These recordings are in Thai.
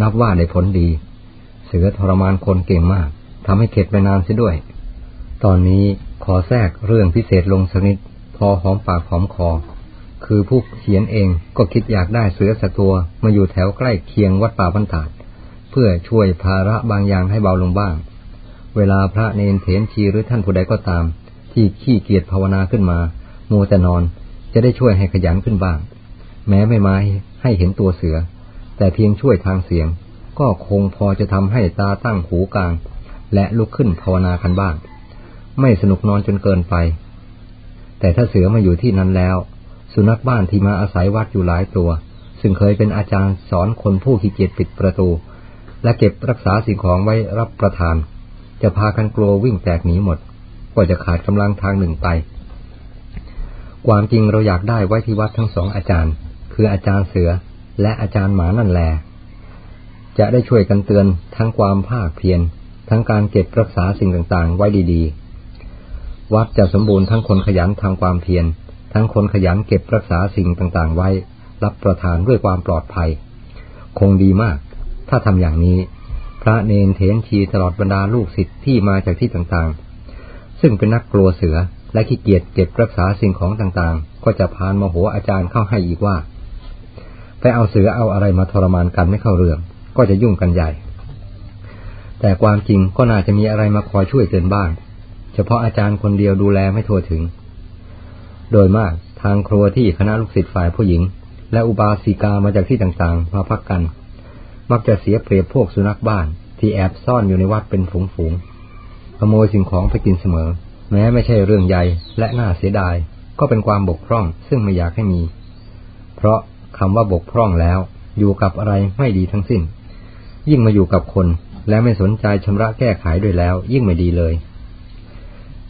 นับว่าได้ผลดี เสือทรมานคนเก่งมากทำให้เข็ดไปนานเสียด้วย ตอนนี้ขอแทรกเรื่องพิเศษลงสักนิด พอหอมปากหอมคอ คือผู้เขียนเองก็คิดอยากได้เสือสักตัวมาอยู่แถวใกล้เคียงวัดป่าพันตาดเพื่อช่วยภาระบางอย่างให้เบาลงบ้าง เวลาพระเนนเถนชีหรือท่านผู้ใดก็ตาม ที่ขี้เกียจภาวนาขึ้นมามัวแต่นอนจะได้ช่วยให้ขยันขึ้นบ้าง แม้ไม่มาให้เห็นตัวเสือ แต่เพียงช่วยทางเสียง ก็คงพอจะทำให้ตาตั้งหูกลาง และลุกขึ้นภาวนากันบ้าง ไม่สนุกนอนจนเกินไป แต่ถ้าเสือมาอยู่ที่นั้นแล้ว สุนัขบ้านที่มาอาศัยวัดอยู่หลายตัว ซึ่งเคยเป็นอาจารย์สอนคนผู้ขี้เกียจปิดประตู และเก็บรักษาสิ่งของไว้รับประทาน จะพากันกลัววิ่งแตกหนีหมดก็จะขาดกำลังทางหนึ่งไปความจริงเราอยากได้ไว้ที่วัดทั้งสองอาจารย์ คืออาจารย์เสือ และอาจารย์หมานั่นแหละจะได้ช่วยกันเตือนทั้งความภาคเพียรทั้งการเก็บรักษาสิ่งต่างๆ ไว้ดีๆ วัดจะสมบูรณ์ทั้งคนขยันทางความเพียรทั้งคนขยันเก็บรักษาสิ่งต่างๆ ไว้ รับประทานด้วยความปลอดภัย คงดีมาก ถ้าทำอย่างนี้ พระเนนเทนชีตลอดบรรดาลูกศิษย์ที่มาจากที่ต่างๆ ซึ่งเป็นนักกลัวเสือและขี้เกียจเก็บรักษาสิ่งของต่างๆ ก็จะพานมโหอาจารย์เข้าให้อีกว่า ไปเอาเสือเอาอะไรมาทรมานกันไม่เข้าเรื่อง ก็จะยุ่งกันใหญ่ แต่ความจริงก็น่าจะมีอะไรมาคอยช่วยเตือนบ้าง เฉพาะอาจารย์คนเดียวดูแลไม่ทั่วถึง โดยมากทางครัวที่คณะลูกศิษย์ฝ่ายผู้หญิง และอุบาสิกามาจากที่ต่างๆ มาพักกัน มักจะเสียเปรียบพวกสุนัขบ้าน ที่แอบซ่อนอยู่ในวัดเป็นฝูงๆขโมยสิ่งของไปกินเสมอ แม้ไม่ใช่เรื่องใหญ่และน่าเสียดาย ก็เป็นความบกพร่องซึ่งไม่อยากให้มี เพราะ คำว่าบกพร่องแล้ว อยู่กับอะไรไม่ดีทั้งสิ้น ยิ่งมาอยู่กับคน และไม่สนใจชำระแก้ไขด้วยแล้ว ยิ่งไม่ดีเลย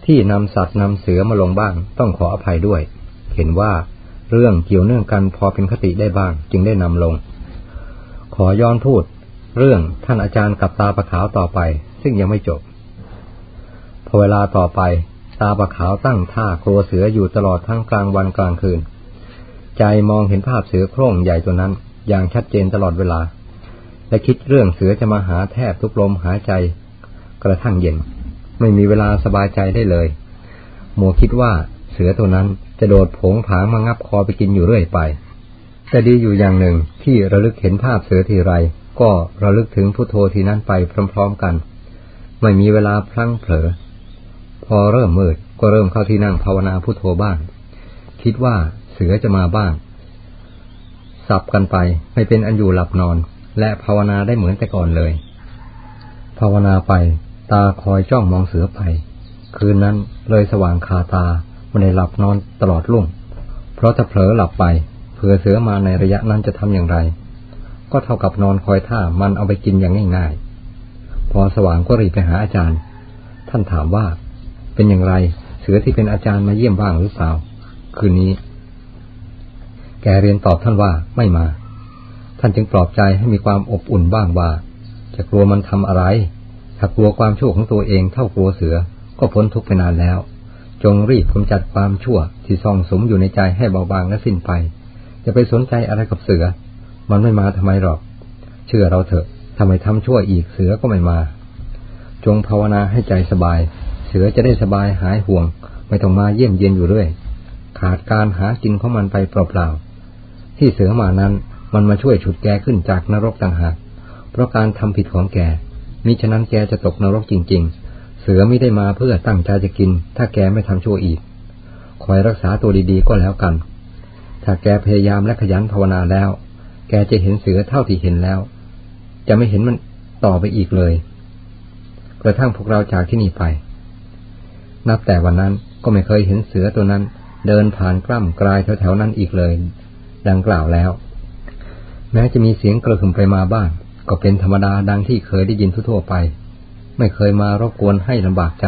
ที่นำสัตว์นำเสือมาลงบ้าง ต้องขออภัยด้วย เห็นว่าเรื่องเกี่ยวเนื่องกันพอเป็นคติได้บ้าง จึงได้นำลง ขอย้อนพูด เรื่องท่านอาจารย์กับตาประขาวต่อไป ซึ่งยังไม่จบพอเวลาต่อไป ตาปะขาวตั้งท่ากลัวเสืออยู่ตลอดทั้งกลางวันกลางคืน ใจมองเห็นภาพเสือโคร่งใหญ่ตัวนั้น อย่างชัดเจนตลอดเวลา และคิดเรื่องเสือจะมาหาแทบทุกลมหายใจ กระทั่งเย็น ไม่มีเวลาสบายใจได้เลยหมัวคิดว่าเสือตัวนั้นจะโดดผงผางมางับคอไปกินอยู่เรื่อยไป แต่ดีอยู่อย่างหนึ่งที่ระลึกเห็นภาพเสือทีไร ก็ระลึกถึงพุโทโธทีนั้นไปพร้อมๆกัน ไม่มีเวลาพลั้งเผลอ พอเริ่มมืดก็เริ่มเข้าที่นั่งภาวนาพุโทโธบ้าง คิดว่า เสือจะมาบ้าง สับกันไปไม่เป็นอันอยู่หลับนอน และภาวนาได้เหมือนแต่ก่อนเลย ภาวนาไป ตาคอยจ้องมองเสือไป คืนนั้นเลยสว่างคาตาไม่ได้หลับนอนตลอดลุ่ง เพราะถ้าเผลอหลับไปเผื่อเสือมาในระยะนั้นจะทำอย่างไร ก็เท่ากับนอนคอยท่ามันเอาไปกินอย่างง่ายๆ พอสว่างก็รีบไปหาอาจารย์ ท่านถามว่า เป็นอย่างไร เสือที่เป็นอาจารย์มาเยี่ยมบ้างหรือเปล่า คืนนี้ แกเรียนตอบท่านว่าไม่มา ท่านจึงปลอบใจให้มีความอบอุ่นบ้างว่า จะกลัวมันทำอะไร ถ้ากลัวความชั่วของตัวเองเท่ากลัวเสือ ก็พ้นทุกข์ไปนานแล้ว จงรีบกำจัดความชั่วที่ซ่องสมอยู่ในใจให้เบาบางและสิ้นไป จะไปสนใจอะไรกับเสือ มันไม่มาทำไมหรอก เชื่อเราเถอะทำไมทำชั่วอีกเสือก็ไม่มา จงภาวนาให้ใจสบาย เสือจะได้สบายหายห่วง ไม่ต้องมาเยี่ยมเยียนอยู่เรื่อย ขาดการหากินของมันไปเปล่าๆ ที่เสือมานั้นมันมาช่วยฉุดแกขึ้นจากนรกต่างหากเพราะการทำผิดของแกมิฉะนั้นแกจะตกนรกจริง ๆ เสือไม่ได้มาเพื่อตั้งใจจะกิน ถ้าแกไม่ทำชั่วอีกคอยรักษาตัวดีๆก็แล้วกัน ถ้าแกพยายามและขยันภาวนาแล้ว แกจะเห็นเสือเท่าที่เห็นแล้ว จะไม่เห็นมันต่อไปอีกเลย กระทั่งพวกเราจากที่นี่ไป นับแต่วันนั้นก็ไม่เคยเห็นเสือตัวนั้น เดินผ่านกล้ำกลายแถวๆนั้นอีกเลย ดังกล่าวแล้ว แม้จะมีเสียงกระหึ่มไปมาบ้าง ก็เป็นธรรมดาดังที่เคยได้ยินทั่วไป ไม่เคยมารบกวนให้ลำบากใจ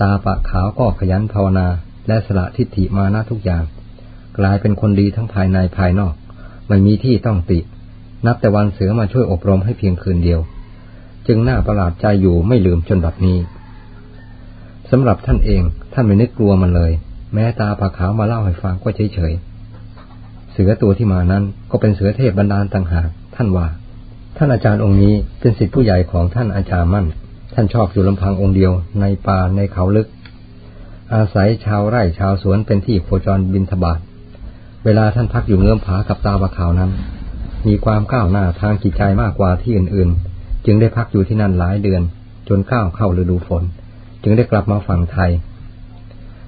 ตาปะขาวก็ขยันภาวนาและสละทิฏฐิมานะทุกอย่าง กลายเป็นคนดีทั้งภายในภายนอก ไม่มีที่ต้องติ นับแต่วันเสือมาช่วยอบรมให้เพียงคืนเดียว จึงน่าประหลาดใจอยู่ไม่ลืมจนบัดนี้สำหรับท่านเองท่านไม่นึกกลัวมันเลย แม้ตาผาขาวมาเล่าให้ฟังก็เฉยเฉย เสือตัวที่มานั้นก็เป็นเสือเทพบรรดาลต่างหากท่านว่า ท่านอาจารย์องค์นี้เป็นศิษย์ผู้ใหญ่ของท่านอาจารย์มั่น ท่านชอบอยู่ลำพังองค์เดียวในป่าในเขาลึก อาศัยชาวไร่ชาวสวนเป็นที่โคจรบินทบาทเวลาท่านพักอยู่เงื้อมผากับตาบะขาวนั้น มีความก้าวหน้าทางจิตใจมากกว่าที่อื่นๆ จึงได้พักอยู่ที่นั่นหลายเดือน จนก้าวเข้าฤดูฝน จึงได้กลับมาฝั่งไทย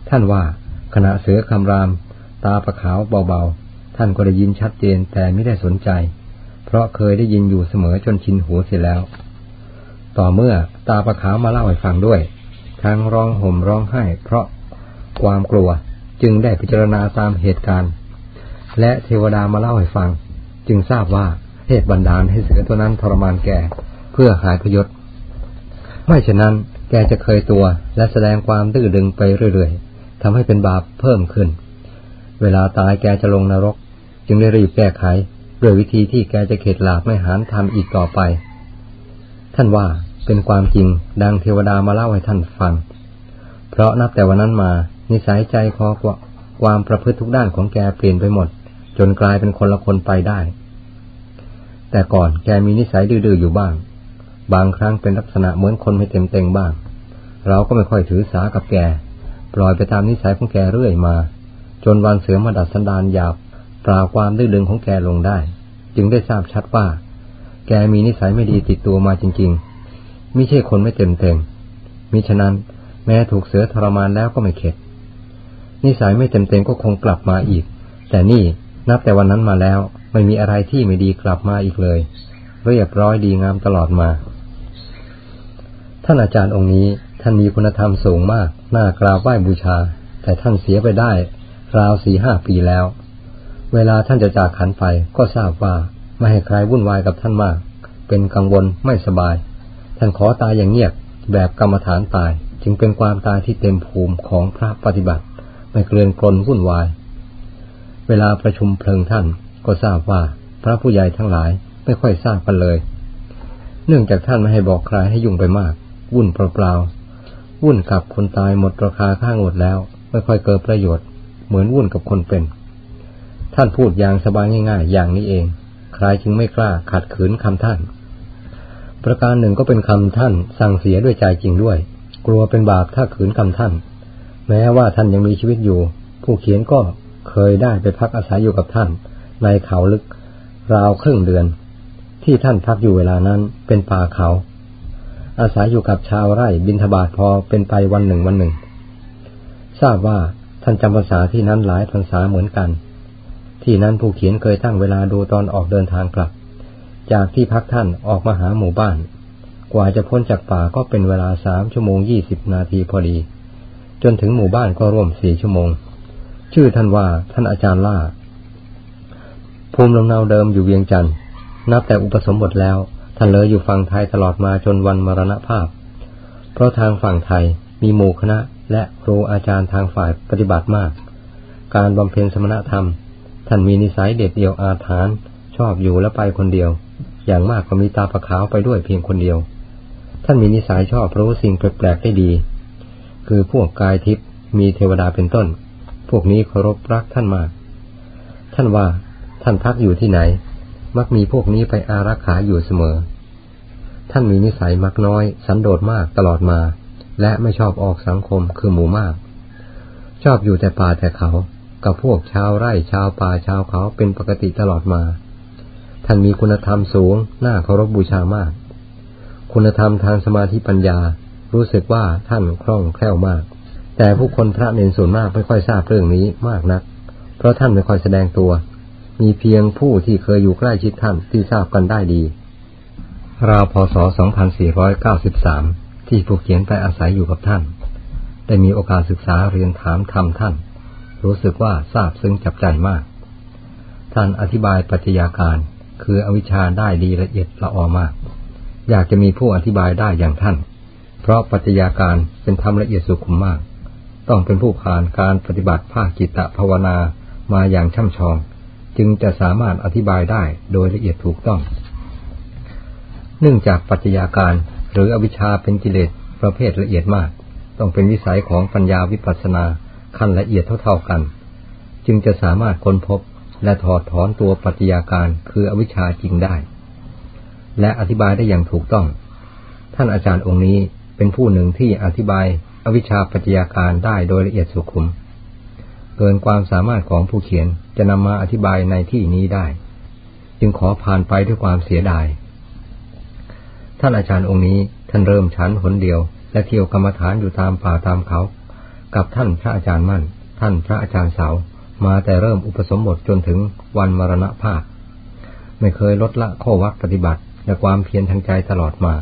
ท่านว่าขณะเสือคำราม ตาประขาวเบาๆ ท่านก็ได้ยินชัดเจนแต่ไม่ได้สนใจ เพราะเคยได้ยินอยู่เสมอจนชินหูเสียแล้ว ต่อเมื่อตาประขาวมาเล่าให้ฟังด้วย ทั้งร้องห่มร้องไห้ เพราะความกลัวจึงได้พิจารณาตามเหตุการณ์ และเทวดามาเล่าให้ฟัง จึงทราบว่าเหตุบันดาลให้เสือตัวนั้นทรมานแก่เพื่อหายพยศ ไม่เช่นนั้นแกจะเคยตัวและแสดงความดื้อดึงไปเรื่อยๆทำให้เป็นบาปเพิ่มขึ้น เวลาตายแกจะลงนรก จึงได้รีบแก้ไขด้วยวิธีที่แกจะเข็ดหลาบไม่หานทำอีกต่อไป ท่านว่าเป็นความจริงดังเทวดามาเล่าให้ท่านฟัง เพราะนับแต่วันนั้นมานิสัยใจคอกว่าความประพฤติทุกด้านของแกเปลี่ยนไปหมด จนกลายเป็นคนละคนไปได้ แต่ก่อนแกมีนิสัยดื้อๆอยู่บ้าง บางครั้งเป็นลักษณะเหมือนคนไม่เต็มเต็งบ้าง เราก็ไม่ค่อยถือสากับแก ปล่อยไปตามนิสัยของแกเรื่อยมา จนวันเสือมาดัดสันดานหยาบ ปราความดื้อดึงของแกลงได้ จึงได้ทราบชัดว่า แกมีนิสัยไม่ดีติดตัวมาจริงๆไม่ใช่คนไม่เต็มเต็งมิฉะนั้นแม้ถูกเสือทรมานแล้วก็ไม่เข็ด นิสัยไม่เต็มเต็งก็คงกลับมาอีก แต่นี่นับแต่วันนั้นมาแล้วไม่มีอะไรที่ไม่ดีกลับมาอีกเลย เรียบร้อยดีงามตลอดมา ท่านอาจารย์องค์นี้ท่านมีคุณธรรมสูงมาก น่ากราบไหว้บูชา แต่ท่านเสียไปได้ ราวสี่ห้าปีแล้ว เวลาท่านจะจากขันไปก็ทราบว่าไม่ให้ใครวุ่นวายกับท่านมาก เป็นกังวลไม่สบาย ท่านขอตายอย่างเงียบแบบกรรมฐานตาย จึงเป็นความตายที่เต็มภูมิของพระปฏิบัติ ไม่เกลื่อนกลนวุ่นวาย เวลาประชุมเพลิงท่านก็ทราบว่าพระผู้ใหญ่ทั้งหลายไม่ค่อยทราบกันเลย เนื่องจากท่านไม่ให้บอกใครให้ยุ่งไปมาก วุ่นเปล่าๆวุ่นกับคนตายหมดราคาข้างหมดแล้ว ไม่ค่อยเกิดประโยชน์ เหมือนวุ่นกับคนเป็น ท่านพูดอย่างสบายง่ายๆ อย่างนี้เอง ใครจึงไม่กล้าขัดขืนคำท่าน ประการหนึ่งก็เป็นคำท่านสั่งเสียด้วยใจจริงด้วย กลัวเป็นบาปถ้าขืนคำท่าน แม้ว่าท่านยังมีชีวิตอยู่ ผู้เขียนก็เคยได้ไปพักอาศัยอยู่กับท่าน ในเขาลึก ราวครึ่งเดือน ที่ท่านพักอยู่เวลานั้นเป็นป่าเขา อาศัยอยู่กับชาวไร่บินทบาทพอเป็นไปวันหนึ่งวันหนึ่ง ทราบว่าท่านจำภาษาที่นั้นหลายภาษาเหมือนกัน ที่นั้นผู้เขียนเคยตั้งเวลาดูตอนออกเดินทางกลับ จากที่พักท่านออกมาหาหมู่บ้าน กว่าจะพ้นจากป่าก็เป็นเวลาสามชั่วโมงยี่สิบนาทีพอดี จนถึงหมู่บ้านก็ร่วมสี่ชั่วโมง ชื่อท่านว่าท่านอาจารย์ล่า ภูมิลำเนาเดิมอยู่เวียงจันทร์นับแต่อุปสมบทแล้วท่านเลยอยู่ฝั่งไทยตลอดมาจนวันมรณภาพ เพราะทางฝั่งไทยมีหมู่คณะและครูอาจารย์ทางฝ่ายปฏิบัติมาก การบำเพ็ญสมณธรรม ท่านมีนิสัยเด็ดเดี่ยวอาถรรพ์ชอบอยู่และไปคนเดียว อย่างมากก็มีตาประขาวไปด้วยเพียงคนเดียว ท่านมีนิสัยชอบรู้สิ่งแปลกๆได้ดี คือพวกกายทิพย์มีเทวดาเป็นต้น พวกนี้เคารพรักท่านมาก ท่านว่าท่านพักอยู่ที่ไหน มักมีพวกนี้ไปอารักขาอยู่เสมอ ท่านมีนิสัยมักน้อย สันโดษมากตลอดมา และไม่ชอบออกสังคมคือหมู่มาก ชอบอยู่แต่ป่าแต่เขา กับพวกชาวไร่ชาวป่าชาวเขาเป็นปกติตลอดมา ท่านมีคุณธรรมสูงน่าเคารพบบูชามาก คุณธรรมทางสมาธิปัญญา รู้สึกว่าท่านคล่องแคล่วมาก แต่ผู้คนพระเนนส่วนมากไม่ค่อยทราบเรื่องนี้มากนัก เพราะท่านไม่ค่อยแสดงตัว มีเพียงผู้ที่เคยอยู่ใกล้ชิดท่านที่ทราบกันได้ดี ราวพศ 2493 ที่ผู้เขียนไปอาศัยอยู่กับท่าน ได้มีโอกาสศึกษาเรียนถามธรรมท่าน รู้สึกว่าทราบซึ้งจับใจมาก ท่านอธิบายปัจจัยาการ คืออวิชชาได้ดีละเอียดละออมาก อยากจะมีผู้อธิบายได้อย่างท่าน เพราะปัจจัยาการเป็นธรรมละเอียดสุขุมมาก ต้องเป็นผู้ผ่านการปฏิบัติภาคจิตภาวนามาอย่างช่ำชอง จึงจะสามารถอธิบายได้โดยละเอียดถูกต้อง เนื่องจากปัจจัยาการหรืออวิชชาเป็นกิเลสประเภทละเอียดมาก ต้องเป็นวิสัยของปัญญาวิปัสสนา ขั้นละเอียดเท่าๆกัน จึงจะสามารถค้นพบและถอดถอนตัวปัจจัยาการคืออวิชชาจริงได้ และอธิบายได้อย่างถูกต้อง ท่านอาจารย์องค์นี้เป็นผู้หนึ่งที่อธิบายอวิชชาปัจจัยการได้โดยละเอียดสุขุม เกินความสามารถของผู้เขียนจะนำมาอธิบายในที่นี้ได้ จึงขอผ่านไปด้วยความเสียดาย ท่านอาจารย์องค์นี้ท่านเริ่มชั้นหนเดียว และเที่ยวกรรมฐานอยู่ตามป่าตามเขา กับท่านพระอาจารย์มั่น ท่านพระอาจารย์เสา มาแต่เริ่มอุปสมบทจนถึงวันมรณภาพ ไม่เคยลดละข้อวัดปฏิบัติและความเพียรทางใจตลอดมา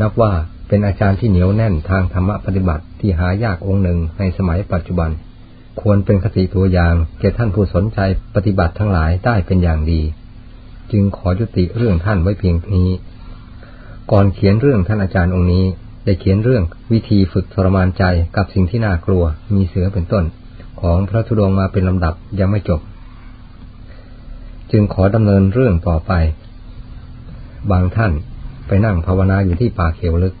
นับว่าเป็นอาจารย์ที่เหนียวแน่นทางธรรมปฏิบัติที่หายากองค์หนึ่งในสมัยปัจจุบัน ควรเป็นคติตัวอย่างแก่ท่านผู้สนใจปฏิบัติทั้งหลายได้เป็นอย่างดี จึงขอยุติเรื่องท่านไว้เพียงนี้ ก่อนเขียนเรื่องท่านอาจารย์องค์นี้ ได้เขียนเรื่องวิธีฝึกทรมานใจกับสิ่งที่น่ากลัวมีเสือเป็นต้น ของพระธุดงมาเป็นลำดับยังไม่จบ จึงขอดำเนินเรื่องต่อไป บางท่านไปนั่งภาวนาอยู่ที่ป่าเขียวลึก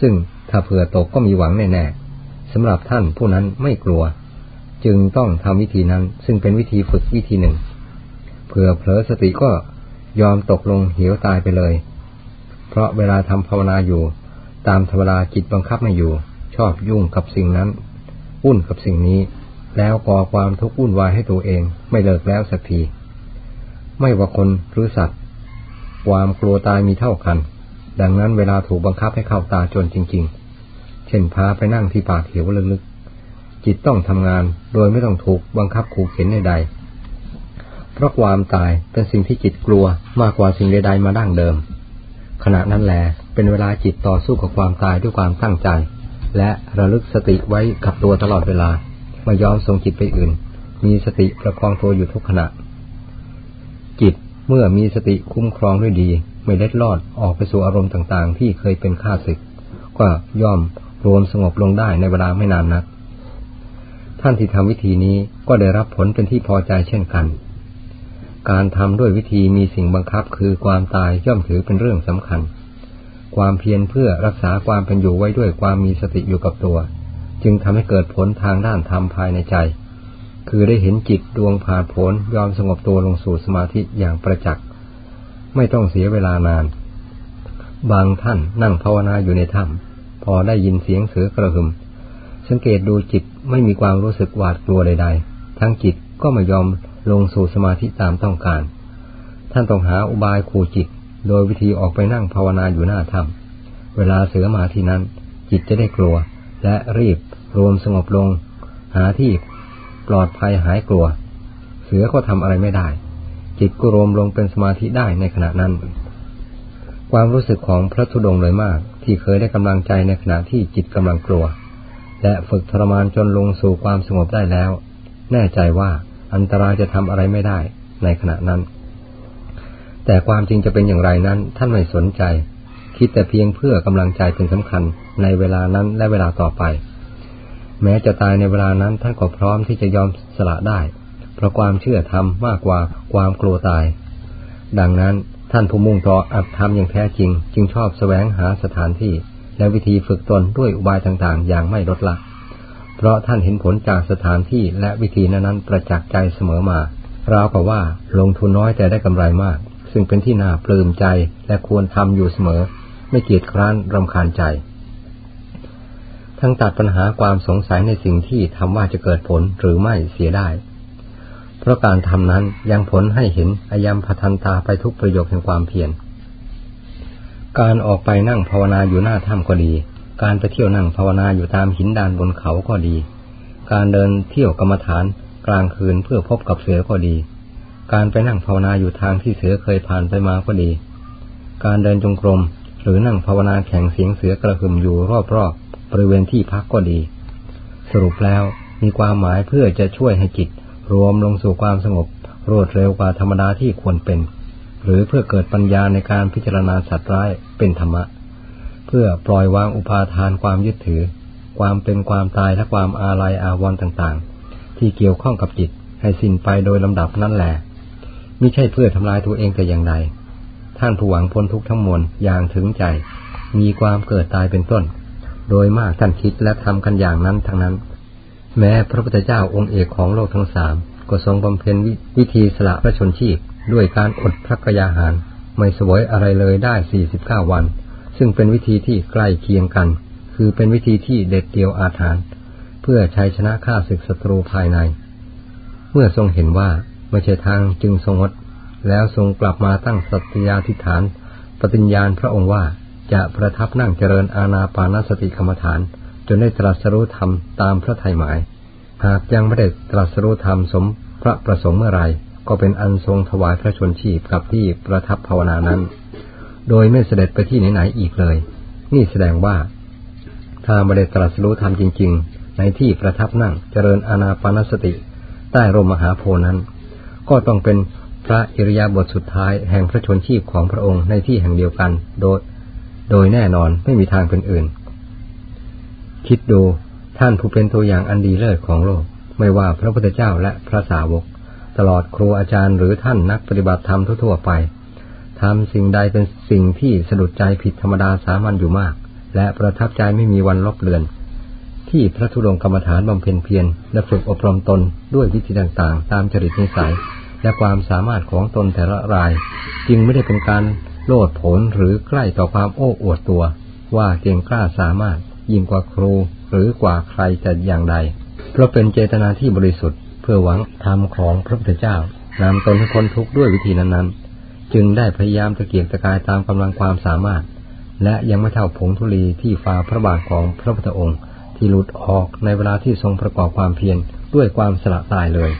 ซึ่งถ้าเผื่อตกก็มีหวังแน่ๆสำหรับท่านผู้นั้นไม่กลัว จึงต้องทำวิธีนั้นซึ่งเป็นวิธีฝึกวิธีหนึ่งเผื่อเผลอสติก็ยอมตกลงเหวตายไปเลย เพราะเวลาทำภาวนาอยู่ ตามธรรมดาจิตบังคับไม่อยู่ ชอบยุ่งกับสิ่งนั้นวุ่นกับสิ่งนี้ แล้วก่อความทุกข์วุ่นวายให้ตัวเองไม่เลิกแล้วสักที ไม่ว่าคนหรือสัตว์ ความกลัวตายมีเท่ากัน ดังนั้นเวลาถูกบังคับให้เข้าตาจนจริง ๆ เช่นพาไปนั่งที่ปากเหวลึกๆ จิตต้องทำงานโดยไม่ต้องถูกบังคับขู่เข็นใดๆเพราะความตายเป็นสิ่งที่จิตกลัวมากกว่าสิ่งใดๆมาดั้งเดิม ขณะนั้นแหละ เป็นเวลาจิตต่อสู้กับความตายด้วยความตั้งใจ และระลึกสติไว้กับตัวตลอดเวลาไม่ยอมส่งจิตไปอื่น มีสติประคองตัวอยู่ทุกขณะ จิตเมื่อมีสติคุ้มครองด้วยดี ไม่เล็ดลอดออกไปสู่อารมณ์ต่างๆ ที่เคยเป็นข้าศึก ก็ย่อมรวมสงบลงได้ในเวลาไม่นานนัก ท่านที่ทำวิธีนี้ก็ได้รับผลเป็นที่พอใจเช่นกัน การทำด้วยวิธีมีสิ่งบังคับคือความตายย่อมถือเป็นเรื่องสำคัญ ความเพียรเพื่อรักษาความเป็นอยู่ไว้ด้วยความมีสติอยู่กับตัว จึงทำให้เกิดผลทางด้านธรรมภายในใจ คือได้เห็นจิตดวงผ่านผลยอมสงบตัวลงสู่สมาธิอย่างประจักษ์ไม่ต้องเสียเวลานาน บางท่านนั่งภาวนาอยู่ในถ้ำพอได้ยินเสียงเสือกระหึ่มสังเกตดูจิตไม่มีความรู้สึกหวาดกลัวใด ๆ ทั้งจิตก็ไม่ยอมลงสู่สมาธิตามต้องการ ท่านต้องหาอุบายขู่จิต โดยวิธีออกไปนั่งภาวนาอยู่หน้าถ้ำเวลาเสือมาที่นั้น จิตจะได้กลัว และรีบรวมสงบลง หาที่ปลอดภัยหายกลัว เสือก็ทำอะไรไม่ได้ จิตก็รวมลงเป็นสมาธิได้ในขณะนั้น ความรู้สึกของพระธุดงค์เลยมาก ที่เคยได้กำลังใจในขณะที่จิตกำลังกลัว และฝึกทรมานจนลงสู่ความสงบได้แล้ว แน่ใจว่าอันตรายจะทำอะไรไม่ได้ในขณะนั้น แต่ความจริงจะเป็นอย่างไรนั้น ท่านไม่สนใจ คิดแต่เพียงเพื่อกำลังใจเป็นสำคัญในเวลานั้นและเวลาต่อไป แม้จะตายในเวลานั้นท่านก็พร้อมที่จะยอมสละได้ เพราะความเชื่อธรรมมากกว่าความกลัวตาย ดังนั้นท่านผู้มุ่งต่ออัตธรรมอย่างแท้จริง จึงชอบแสวงหาสถานที่ และวิธีฝึกตนด้วยอุบายต่างๆ อย่างไม่ลดละ เพราะท่านเห็นผลจากสถานที่และวิธีนั้นๆประจักษ์ใจเสมอมา ราวกับว่าลงทุนน้อยแต่ได้กำไรมาก ซึ่งเป็นที่น่าปลื้มใจและควรทำอยู่เสมอ ไม่เกียจคร้านรำคาญใจ ทั้งตัดปัญหาความสงสัยในสิ่งที่ทำว่าจะเกิดผลหรือไม่เสียได้ เพราะการทำนั้นยังผลให้เห็นอายมพัทันตาไปทุกประโยคแห่งความเพียรการออกไปนั่งภาวนาอยู่หน้าถ้ำก็ดี การไปเที่ยวนั่งภาวนาอยู่ตามหินดานบนเขาก็ดี การเดินเที่ยวกรรมฐานกลางคืนเพื่อพบกับเสือก็ดี การไปนั่งภาวนาอยู่ทางที่เสือเคยผ่านไปมาก็ดี การเดินจงกรม หรือนั่งภาวนาแข่งเสียงเสือกระหึ่มอยู่รอบๆบริเวณที่พักก็ดี สรุปแล้วมีความหมายเพื่อจะช่วยให้จิต รวมลงสู่ความสงบ รวดเร็วกว่าธรรมดาที่ควรเป็น หรือเพื่อเกิดปัญญาในการพิจารณาสัตว์ร้ายเป็นธรรมะ เพื่อปล่อยวางอุปาทานความยึดถือ ความเป็นความตายและความอาลัยอาวรณ์ต่างๆ ที่เกี่ยวข้องกับจิตให้สิ้นไปโดยลำดับนั่นแหละ มิใช่เพื่อทำลายตัวเองแต่อย่างใดท่านผู้หวังพ้นทุกข์ทั้งมวลอย่างถึงใจ มีความเกิดตายเป็นต้น โดยมากท่านคิดและทำกันอย่างนั้นทั้งนั้น แม้พระพุทธเจ้าองค์เอกของโลกทั้งสามก็ทรงบำเพ็ญวิธีสละพระชนชีพ ด้วยการอดพระกยาหาร ไม่สวยอะไรเลยได้สี่สิบเก้าวัน ซึ่งเป็นวิธีที่ใกล้เคียงกัน คือเป็นวิธีที่เด็ดเดียวอาถรรพ์เพื่อใชัยชนะข้าศึกศัตรูภายใน เมื่อทรงเห็นว่า ไม่ใช่ทางจึงทรงงดแล้วทรงกลับมาตั้งสัตยาธิฐาน ปฏิญญาณพระองค์ว่าจะประทับนั่งเจริญอาณาปานสติกรรมฐาน จนได้ตรัสรู้ธรรมตามพระทัยหมาย หากยังไม่ได้ตรัสรู้ธรรมสมพระประสงค์เมื่อไรก็เป็นอันทรงถวายพระชนชีพกับที่ประทับภาวนานั้น โดยไม่เสด็จไปที่ไหนๆอีกเลย นี่แสดงว่า ถ้าไม่ได้ตรัสรู้ธรรมจริง ๆ ในที่ประทับนั่งเจริญอาณาปานสติ ใต้ร่มมหาโพนั้น ก็ต้องเป็นพระอิริยาบถสุดท้ายแห่งพระชนชีพของพระองค์ในที่แห่งเดียวกัน โดย โดยแน่นอนไม่มีทางเป็นอื่น คิดดูท่านผู้เป็นตัวอย่างอันดีเลิศของโลก ไม่ว่าพระพุทธเจ้าและพระสาวก ตลอดครูอาจารย์หรือท่านนักปฏิบัติธรรมทั่วไปทำสิ่งใดเป็นสิ่งที่สะดุดใจผิดธรรมดาสามัญอยู่มาก และประทับใจไม่มีวันลบเลือน ที่พระธุดงกรรมฐานบำเพ็ญเพียรและฝึกอบรมตนด้วยวิธีต่างๆ ตามจริตนิสัย และความสามารถของตนแต่ละราย จึงไม่ได้เป็นการโลดผลหรือใกล้ต่อความโอ้อวดตัว ว่าเก่งกล้าสามารถยิ่งกว่าครูหรือกว่าใครจะอย่างใด เพราะเป็นเจตนาที่บริสุทธิ์ เพื่อหวังธรรมของพระพุทธเจ้านำตนให้พ้นทุกข์ด้วยวิธีนั้นๆ จึงได้พยายามตะเกียกตะกายตามกำลังความสามารถ และยังไม่เท่าผงธุลีที่ฝ่าพระบาทของพระพุทธองค์ ที่หลุดออกในเวลาที่ทรงประกอบความเพียรด้วยความสละตายเลย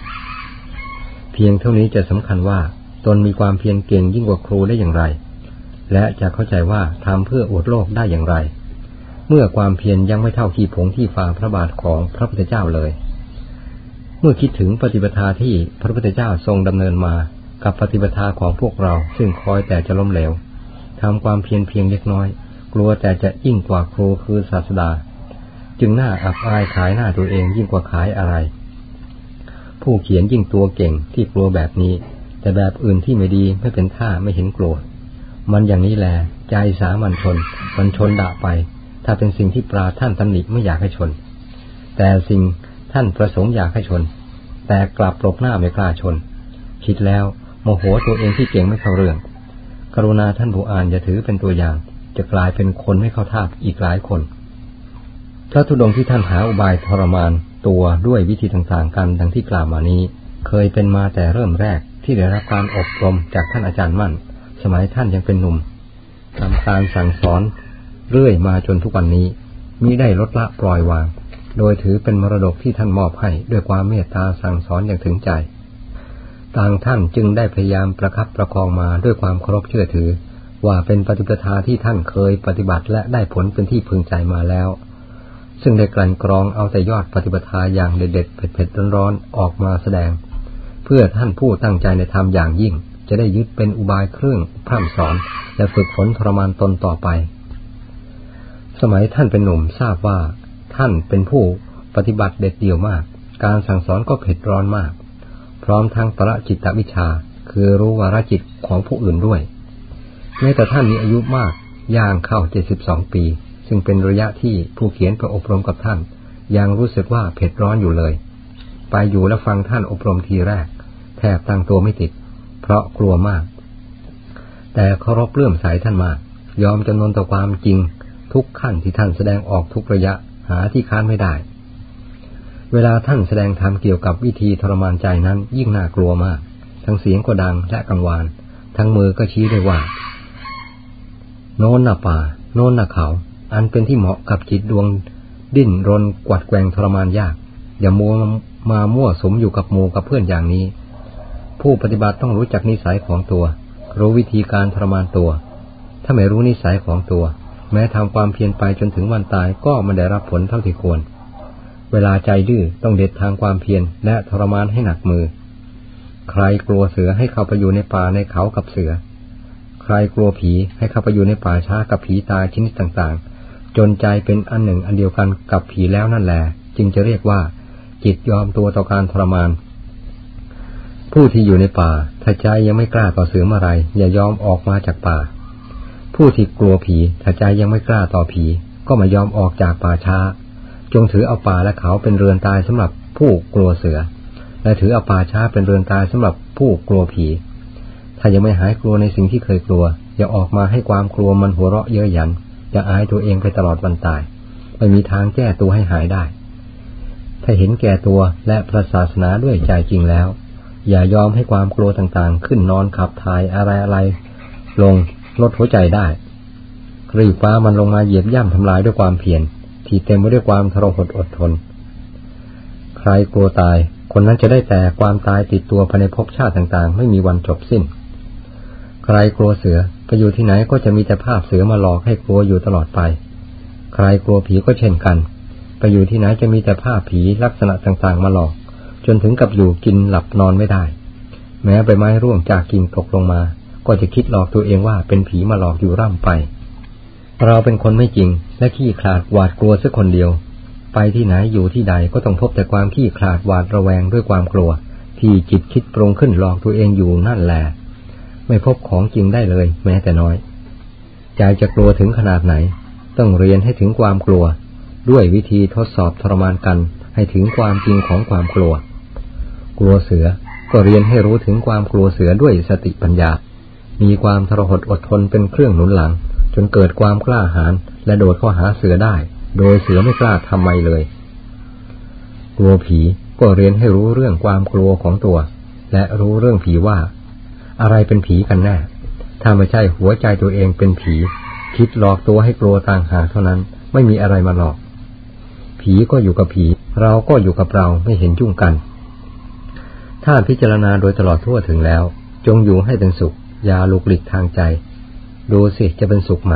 พียงเท่านี้จะสำคัญว่า ตนมีความเพียรเก่งยิ่งกว่าครูได้อย่างไร และจะเข้าใจว่าทำเพื่ออวดโลกได้อย่างไร เมื่อความเพียรยังไม่เท่าขีผงที่ฝ่าพระบาทของพระพุทธเจ้าเลย เมื่อคิดถึงปฏิปทาที่พระพุทธเจ้าทรงดำเนินมากับปฏิปทาของพวกเราซึ่งคอยแต่จะล้มเหลวทำความเพียรเพียงเล็กน้อย กลัวแต่จะยิ่งกว่าครูคือศาสดา จึงหน้าอับอายขายหน้าตัวเองยิ่งกว่าขายอะไร ผู้เขียนยิ่งตัวเก่งที่กลัวแบบนี้ แต่แบบอื่นที่ไม่ดีไม่เป็นท่าไม่เห็นกลัว มันอย่างนี้แหละใจสามัญชนมันชนด่าไป ถ้าเป็นสิ่งที่ปราท่านตำหนิไม่อยากให้ชน แต่สิ่งท่านประสงค์อยากให้ชน แต่กลับปลบหน้าไม่กล้าชน คิดแล้วโมโหตัวเองที่เก่งไม่เข้าเรื่อง กรุณาท่านผู้อ่านอย่าถือเป็นตัวอย่าง จะกลายเป็นคนไม่เข้าท่าอีกหลายคนพระธุดงที่ท่านหาอุบายทรมาน ตัวด้วยวิธีต่างๆกันดังที่กล่าวมานี้ เคยเป็นมาแต่เริ่มแรกที่ได้รับการอบรมจากท่านอาจารย์มั่น สมัยท่านยังเป็นหนุ่มทำการสั่งสอนเรื่อยมาจนทุกวันนี้มิได้ลดละปล่อยวาง โดยถือเป็นมรดกที่ท่านมอบให้ด้วยความเมตตาสั่งสอนอย่างถึงใจ ต่างท่านจึงได้พยายามประคับประคองมาด้วยความเคารพเชื่อถือ ว่าเป็นปฏิปทาที่ท่านเคยปฏิบัติและได้ผลเป็นที่พึงใจมาแล้ว ซึ่งได้กลั่นกรองเอาแต่ยอดปฏิปทาอย่างเด็ดๆเผ็ดๆร้อนๆออกมาแสดง เพื่อท่านผู้ตั้งใจในธรรมอย่างยิ่ง จะได้ยึดเป็นอุบายเครื่องพร่ำสอน และฝึกฝนทรมานตนต่อไป สมัยท่านเป็นหนุ่มทราบว่า ท่านเป็นผู้ปฏิบัติเด็ดเดี่ยวมาก การสั่งสอนก็เผ็ดร้อนมาก พร้อมทั้งประจิตวิชา คือรู้วาระจิตของผู้อื่นด้วยแม้แต่ท่านมีอายุมากย่างเข้าเจ็ดสิบสองปี ซึ่งเป็นระยะที่ผู้เขียนประอบรมกับท่าน ยังรู้สึกว่าเผ็ดร้อนอยู่เลย ไปอยู่และฟังท่านอบรมทีแรก แทบตั้งตัวไม่ติด เพราะกลัวมาก แต่เคารพเลื่อมใสท่านมาก ยอมจำนนต่อความจริง ทุกขั้นที่ท่านแสดงออกทุกระยะหาที่ค้านไม่ได้ เวลาท่านแสดงธรรมเกี่ยวกับวิธีทรมานใจนั้นยิ่งน่ากลัวมาก ทั้งเสียงก็ดังและกังวาน ทั้งมือก็ชี้ได้ว่า โน้นน่ะป่า โน้นน่ะเขา อันเป็นที่เหมาะกับจิตดวง ดิ้นรนกวัดแกงทรมานยาก อย่ามัวมามั่วสมอยู่กับโมกับเพื่อนอย่างนี้ ผู้ปฏิบัติต้องรู้จักนิสัยของตัว รู้วิธีการทรมานตัว ถ้าไม่รู้นิสัยของตัว แม้ทำความเพียรไปจนถึงวันตายก็ไม่ได้รับผลเท่าที่ควร เวลาใจดื้อต้องเด็ดทางความเพียรและทรมานให้หนักมือ ใครกลัวเสือให้เข้าไปอยู่ในป่าในเขากับเสือ ใครกลัวผีให้เข้าไปอยู่ในป่าช้ากับผีตายชนิดต่างๆ จนใจเป็นอันหนึ่งอันเดียวกันกับผีแล้วนั่นแหละจึงจะเรียกว่า จิตยอมตัวต่อการทรมาน ผู้ที่อยู่ในป่า ถ้าใจยังไม่กล้าต่อเสือเมื่อไรอย่ายอมออกมาจากป่า ผู้ที่กลัวผีถ้าใจยังไม่กล้าต่อผี ก็มายอมออกจากป่าช้า จงถือเอาป่าและเขาเป็นเรือนตายสำหรับผู้กลัวเสือ และถือเอาป่าช้าเป็นเรือนตายสำหรับผู้กลัวผี ถ้ายังไม่หายกลัวในสิ่งที่เคยกลัว อย่าออกมาให้ความกลัวมันหัวเราะเย้ยหยัน จะอายตัวเองไปตลอดวันตาย ไม่มีทางแก้ตัวให้หายได้ ถ้าเห็นแก่ตัวและพระศาสนาด้วยใจจริงแล้ว อย่ายอมให้ความกลัวต่างๆ ขึ้นนอนขับถ่ายอะไรอะไรลงลดหัวใจได้รีบฟ้ามันลงมาเหยียบย่ำทำลายด้วยความเพียรที่เต็มไปด้วยความทรหดอดทน ใครกลัวตาย คนนั้นจะได้แต่ความตายติดตัวภายในภพชาติต่างๆ ไม่มีวันจบสิ้น ใครกลัวเสือไปอยู่ที่ไหนก็จะมีแต่ภาพเสือมาหลอกให้กลัวอยู่ตลอดไป ใครกลัวผีก็เช่นกัน ไปอยู่ที่ไหนจะมีแต่ภาพผีลักษณะต่างๆ มาหลอก จนถึงกับอยู่กินหลับนอนไม่ได้ แม้ใบไม้ร่วงจากกิ่งตกลงมา ก็จะคิดหลอกตัวเองว่าเป็นผีมาหลอกอยู่ร่ำไป เราเป็นคนไม่จริง และขี้ขลาดหวาดกลัวสักคนเดียว ไปที่ไหนอยู่ที่ใดก็ต้องพบแต่ความขี้ขลาดหวาดระแวงด้วยความกลัว ที่จิตคิดปรุงขึ้นหลอกตัวเองอยู่นั่นแหละ ไม่พบของจริงได้เลย แม้แต่น้อย ใจจะกลัวถึงขนาดไหน ต้องเรียนให้ถึงความกลัว ด้วยวิธีทดสอบทรมานกันให้ถึงความจริงของความกลัว กลัวเสือก็เรียนให้รู้ถึงความกลัวเสือด้วยสติปัญญา มีความทรหดอดทนเป็นเครื่องหนุนหลัง จนเกิดความกล้าหาญและโดดเข้าหาเสือได้ โดยเสือไม่กล้าทำไมเลย กลัวผีก็เรียนให้รู้เรื่องความกลัวของตัว และรู้เรื่องผีว่า อะไรเป็นผีกันแน่ถ้าไม่ใช่หัวใจตัวเองเป็นผี คิดหลอกตัวให้กลัวต่างหากเท่านั้น ไม่มีอะไรมาหลอก ผีก็อยู่กับผี เราก็อยู่กับเราไม่เห็นจุ่งกัน ถ้าพิจารณาโดยตลอดทั่วถึงแล้ว จงอยู่ให้เป็นสุข อย่าลุกหลิกทางใจ ดูสิจะเป็นสุขไหม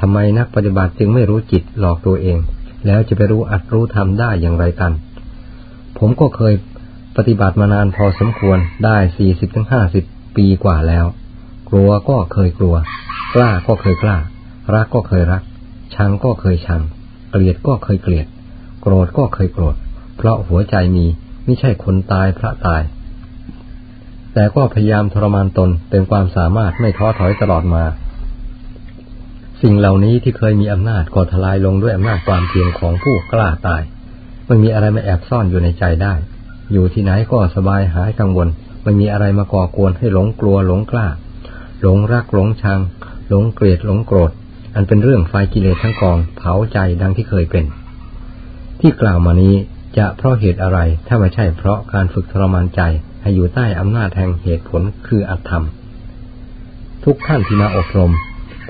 ทำไมนักปฏิบัติจึงไม่รู้จิตหลอกตัวเอง แล้วจะไปรู้อัดรู้ทำได้อย่างไรกัน ผมก็เคยปฏิบัติมานานพอสมควรได้สี่สิบถึงห้าสิบ ปีกว่าแล้ว กลัวก็เคยกลัว กล้าก็เคยกล้า รักก็เคยรัก ชังก็เคยชัง เกลียดก็เคยเกลียด โกรธก็เคยโกรธ เพราะหัวใจมีไม่ใช่คนตายพระตาย แต่ก็พยายามทรมานตนเต็มความสามารถไม่ท้อถอยตลอดมา สิ่งเหล่านี้ที่เคยมีอำนาจก็ทลายลงด้วยอำนาจความเพียรของผู้กล้าตายไม่มีอะไรมาแอบซ่อนอยู่ในใจได้ อยู่ที่ไหนก็สบายหายกังวล ไม่มีอะไรมาก่อกวนให้หลงกลัวหลงกล้า หลงรักหลงชัง หลงเกลียดหลงโกรธ อันเป็นเรื่องไฟกิเลสทั้งกอง เผาใจดังที่เคยเป็น ที่กล่าวมานี้จะเพราะเหตุอะไรถ้าไม่ใช่เพราะการฝึกทรมานใจให้อยู่ใต้อำนาจแห่งเหตุผลคืออัตธรรม ทุกท่านที่มาอบรม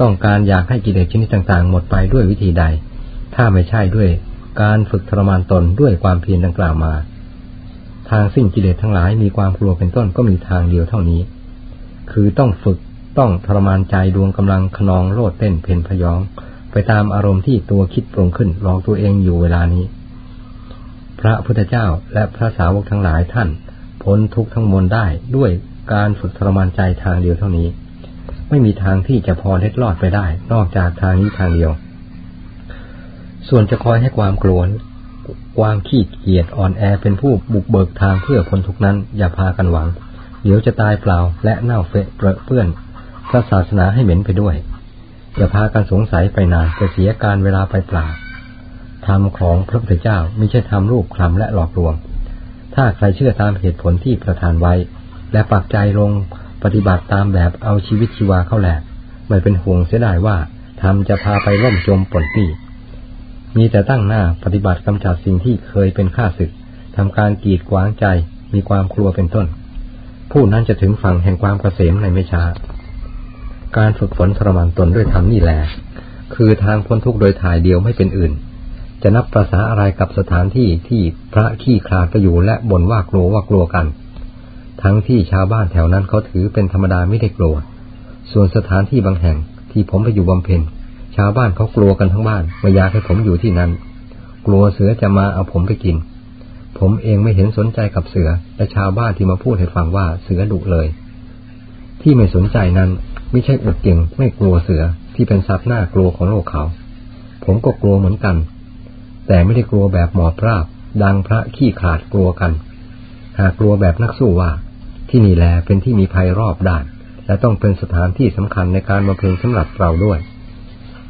ต้องการอยากให้กิเลสชนิดต่างๆ หมดไปด้วยวิธีใด ถ้าไม่ใช่ด้วย การฝึกทรมานตนด้วยความเพียรดังกล่าวมา ทางสิ้นกิเลสทั้งหลายมีความกลัวเป็นต้นก็มีทางเดียวเท่านี้ คือต้องฝึกต้องทรมานใจดวงกำลังขนองโลดเต้นเพ่นพยอง ไปตามอารมณ์ที่ตัวคิดปรุงขึ้นลองตัวเองอยู่เวลานี้ พระพุทธเจ้าและพระสาวกทั้งหลายท่าน พ้นทุกข์ทั้งมวลได้ด้วยการฝึกทรมานใจทางเดียวเท่านี้ ไม่มีทางที่จะพอเล็ดลอดไปได้ นอกจากทางนี้ทางเดียว ส่วนจะคอยให้ความกลัว ความขี้เกียจอ่อนแอเป็นผู้บุกเบิกทางเพื่อพ้นทุกนั้น อย่าพากันหวัง เดี๋ยวจะตายเปล่าและเน่าเฟะเปรอะเปื้อนพระศาสนาให้เหม็นไปด้วย อย่าพากันสงสัยไปนานจะเสียการเวลาไปเปล่าธรรมของพระพุทธเจ้าไม่ใช่ทำรูปคลำและหลอกลวง ถ้าใครเชื่อตามเหตุผลที่ประทานไว้ และปักใจลงปฏิบัติตามแบบเอาชีวิตชีวาเข้าแหลกไม่เป็นห่วงเสียดายว่าทำจะพาไปล่มจมปนปี้ มีแต่ตั้งหน้าปฏิบัติกำจัดสิ่งที่เคยเป็นข้าศึกทำการกีดขวางใจ มีความกลัวเป็นต้น ผู้นั้นจะถึงฝั่งแห่งความเกษมในไม่ช้า การฝึกฝนทรมานตนด้วยธรรมนี่แหละคือทางพ้นทุกข์โดยถ่ายเดียวไม่เป็นอื่น จะนับประษาอะไรกับสถานที่ที่พระขี้คลาดไปอยู่และบ่นว่ากลัวว่ากลัวกัน ทั้งที่ชาวบ้านแถวนั้นเขาถือเป็นธรรมดาไม่ได้กลัว ส่วนสถานที่บางแห่งที่ผมไปอยู่บำเพ็ญ ชาวบ้านเขากลัวกันทั้งบ้านไม่อยากให้ผมอยู่ที่นั้นกลัวเสือจะมาเอาผมไปกิน ผมเองไม่เห็นสนใจกับเสือ และชาวบ้านที่มาพูดให้ฟังว่าเสือดุเลย ที่ไม่สนใจนั้น ไม่ใช่อดเก่งไม่กลัวเสือที่เป็นสัตว์น่ากลัวของโลกเขา ผมก็กลัวเหมือนกัน แต่ไม่ได้กลัวแบบหมอบราบ ดังพระขี้ขาดกลัวกัน หากกลัวแบบนักสู้ว่า ที่นี่แลเป็นที่มีภัยรอบด้าน และต้องเป็นสถานที่สำคัญในการบำเพ็ญสำหรับเราด้วย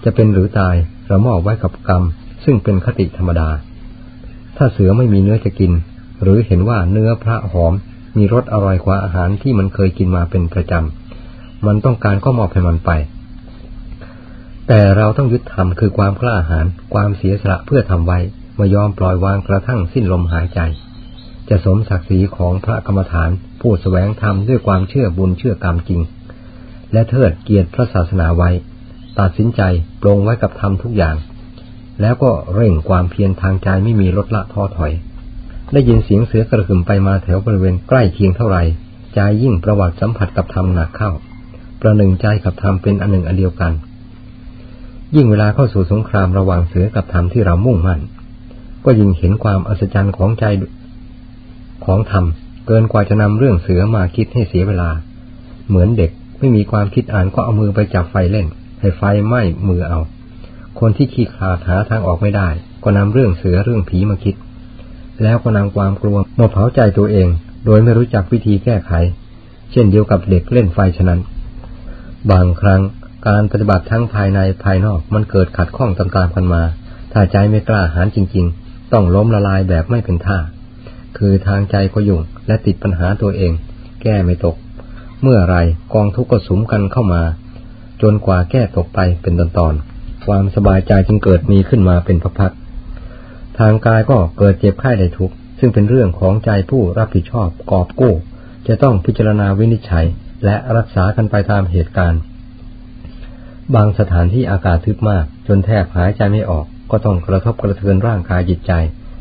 จะเป็นหรือตายเรามอบไว้กับกรรม ซึ่งเป็นคติธรรมดา ถ้าเสือไม่มีเนื้อจะกิน หรือเห็นว่าเนื้อพระหอม มีรสอร่อยกว่าอาหารที่มันเคยกินมาเป็นประจำ มันต้องการก็มอบให้มันไป แต่เราต้องยึดธรรมคือความกล้าหาญความเสียสละเพื่อทำไว้ไม่ยอมปล่อยวางกระทั่งสิ้นลมหายใจ จะสมศักดิ์ศรีของพระกรรมฐาน ผู้สแสวงธรรมด้วยความเชื่อบุญเชื่อกรรมจริง และเทิดเกียรติพระศาสนาไว้ ตัดสินใจปรงไว้กับธรรมทุกอย่าง แล้วก็เร่งความเพียรทางใจไม่มีลดละท้อถอย ได้ยินเสียงเสือกระหึ่มไปมาแถวบริเวณใกล้เคียงเท่าไหร่ใจยิ่งประวัติสัมผัสกับธรรมหนักเข้า ประหนึ่งใจกับธรรมเป็นอันหนึ่งอันเดียวกัน ยิ่งเวลาเข้าสู่สงครามระหว่างเสือกับธรรมที่เรามุ่งมั่น ก็ยิ่งเห็นความอัศจรรย์ของใจของธรรมเกินกว่าจะนำเรื่องเสือมาคิดให้เสียเวลา เหมือนเด็กไม่มีความคิดอ่านก็เอามือไปจับไฟเล่น ให้ไฟไหม้มือเอา คนที่ขี้ขาดหาทางออกไม่ได้ ก็นำเรื่องเสือเรื่องผีมาคิด แล้วก็นำความกลัวมาเผาใจตัวเอง โดยไม่รู้จักวิธีแก้ไข เช่นเดียวกับเด็กเล่นไฟฉะนั้น บางครั้งการปฏิบัติทั้งภายในภายนอกมันเกิดขัดข้องตามๆกันมา ถ้าใจไม่กล้าหาญจริง ๆ ต้องล้มละลายแบบไม่เป็นท่า คือทางใจก็ยุ่งและติดปัญหาตัวเอง แก้ไม่ตก เมื่อไรกองทุกข์ก็สุมกันเข้ามา จนกว่าแก้ตกไปเป็นตอนตอนความสบายใจจึงเกิดมีขึ้นมาเป็นพักๆทางกายก็เกิดเจ็บไข้ได้ทุก ซึ่งเป็นเรื่องของใจผู้รับผิดชอบกอบกู้ จะต้องพิจารณาวินิจฉัย และรักษากันไปตามเหตุการณ์ บางสถานที่อากาศทึบมาก จนแทบหายใจไม่ออก ก็ต้องกระทบกระเทือนร่างกายจิตใจ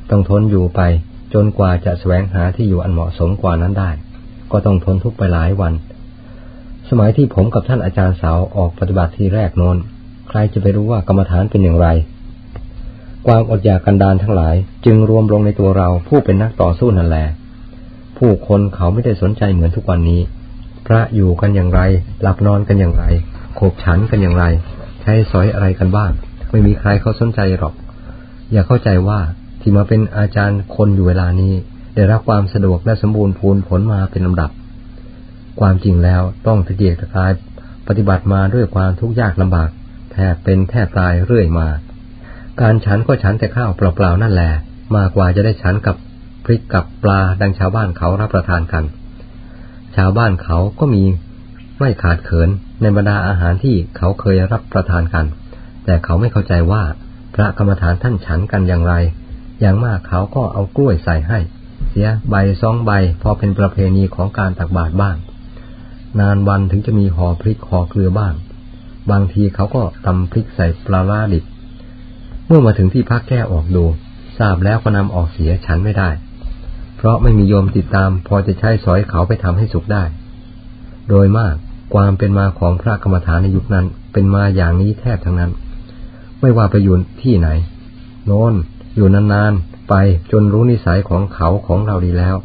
ต้องทนอยู่ไป จนกว่าจะแสวงหาที่อยู่อันเหมาะสมกว่านั้นได้ ก็ต้องทนทุกข์ไปหลายวัน สมัยที่ผมกับท่านอาจารย์สาวออกปฏิบัติที่แรกโน้น ใครจะไปรู้ว่ากรรมฐานเป็นอย่างไร ความอดอยากกันดานทั้งหลาย จึงรวมลงในตัวเราผู้เป็นนักต่อสู้นั่นแหละผู้คนเขาไม่ได้สนใจเหมือนทุกวันนี้ พระอยู่กันอย่างไร หลับนอนกันอย่างไรขบฉันกันอย่างไร ใช้สอยอะไรกันบ้าง ไม่มีใครเขาสนใจหรอก อย่าเข้าใจว่าที่มาเป็นอาจารย์คนอยู่เวลานี้ ได้รับความสะดวกและสมบูรณ์พูนผลมาเป็นลำดับ ความจริงแล้วต้องตะเกียกตะกายปฏิบัติมาด้วยความทุกข์ยากลำบาก แทบเป็นแทบตายเรื่อยมา การฉันก็ฉันแต่ข้าวเปล่าๆนั่นแหละมากกว่าจะได้ฉันกับพริกกับปลาดังชาวบ้านเขารับประทานกัน ชาวบ้านเขาก็มีไม่ขาดเขินในบรรดาอาหารที่เขาเคยรับประทานกัน แต่เขาไม่เข้าใจว่าพระกรรมฐานท่านฉันกันอย่างไร อย่างมากเขาก็เอากล้วยใส่ให้ เสียใบสองใบพอเป็นประเพณีของการตักบาตรบ้าง นานวันถึงจะมีห่อพริกห่อเกลือบ้าง บางทีเขาก็ตำพริกใส่ปลาล่าดิบ เมื่อมาถึงที่พักแก้ออกดู ทราบแล้วก็นำออกเสียฉันไม่ได้ เพราะไม่มีโยมติดตาม พอจะใช้สอยเขาไปทำให้สุกได้ โดยมากความเป็นมาของพระกรรมฐานในยุคนั้น เป็นมาอย่างนี้แทบทั้งนั้น ไม่ว่าไปอยู่ที่ไหน โน้นอยู่นานๆไปจนรู้นิสัยของเขาของเราดีแล้ว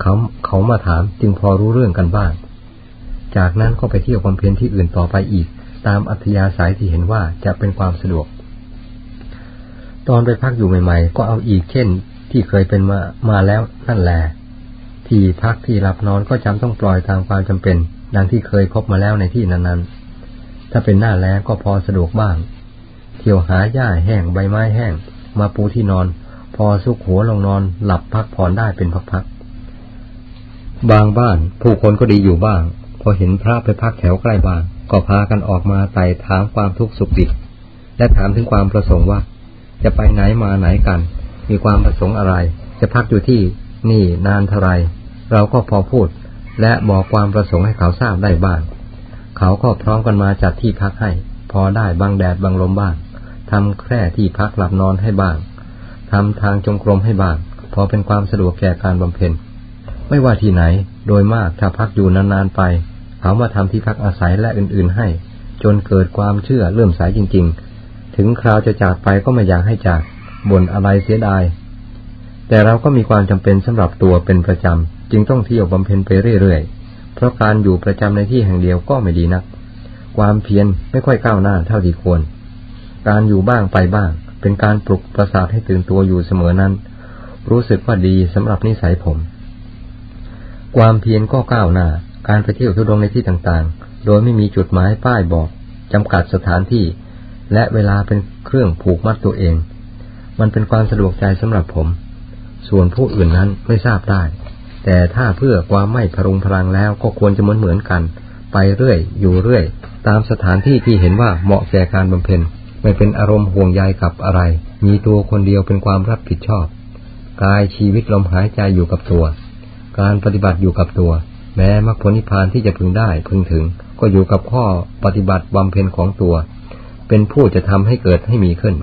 เขาเขามาถามจึงพอรู้เรื่องกันบ้าง จากนั้นก็ไปเที่ยวความเพียรที่อื่นต่อไปอีก ตามอัธยาศัยที่เห็นว่าจะเป็นความสะดวก ตอนไปพักอยู่ใหม่ๆ ก็เอาอีกเช่น ที่เคยเป็นมามาแล้วนั่นแหละที่พักที่หลับนอนก็จำต้องปล่อยตามความจำเป็น ดังที่เคยพบมาแล้วในที่นั้นๆ ถ้าเป็นหน้าแล้งก็พอสะดวกบ้าง เที่ยวหาหญ้าแห้งใบไม้แห้ง มาปูที่นอน พอสุกหัวลงนอน หลับพักผ่อนได้เป็นพักๆบางบ้านผู้คนก็ดีอยู่บ้าง อเห็นพระไปพักแถวใกล้บ้าน ก็พากันออกมาไต่ถามความทุกข์สุขดิบและถามถึงความประสงค์ว่า จะไปไหนมาไหนกัน มีความประสงค์อะไร จะพักอยู่ที่นี่นานเท่าไร เราก็พอพูด และบอกความประสงค์ให้เขาทราบได้บ้าง เขาก็พร้อมกันมาจัดที่พักให้ พอได้บางแดดบางลมบ้างทำแคร่ที่พักหลับนอนให้บ้างทำทางจงกรมให้บ้าง พอเป็นความสะดวกแก่การบำเพ็ญ ไม่ว่าที่ไหน โดยมากถ้าพักอยู่นานๆไป เขามาทำที่พักอาศัยและอื่นๆให้ จนเกิดความเชื่อเลื่อมใสจริง ๆ ถึงคราวจะจากไปก็ไม่อยากให้จากบ่นอะไรเสียดาย แต่เราก็มีความจำเป็นสำหรับตัวเป็นประจำจึงต้องเที่ยวบำเพ็ญไปเรื่อยๆ เพราะการอยู่ประจำในที่แห่งเดียวก็ไม่ดีนัก ความเพียรไม่ค่อยก้าวหน้าเท่าที่ควร การอยู่บ้างไปบ้าง เป็นการปลุกประสาทให้ตื่นตัวอยู่เสมอนั้น รู้สึกว่าดีสำหรับนิสัยผม ความเพียรก็ก้าวหน้า การไปเที่ยวทุดงในที่ต่างๆ โดยไม่มีจุดหมายป้ายบอกจำกัดสถานที่ และเวลาเป็นเครื่องผูกมัดตัวเอง มันเป็นความสะดวกใจสำหรับผม ส่วนผู้อื่นนั้นไม่ทราบได้ แต่ถ้าเพื่อความไม่พรุงพลังแล้วก็ควรจะเหมือนเหมือนกัน ไปไปเรื่อย อยู่เรื่อย ตามสถานที่ที่เห็นว่าเหมาะแก่การบำเพ็ญไม่เป็นอารมณ์ห่วงใยกับอะไร มีตัวคนเดียวเป็นความรับผิดชอบ กายชีวิตลมหายใจอยู่กับตัว การปฏิบัติอยู่กับตัว แม้มรรคผลนิพพานที่จะพึงได้พึงถึง ก็อยู่กับข้อปฏิบัติบำเพ็ญของตัว เป็นผู้จะทำให้เกิดให้มีขึ้น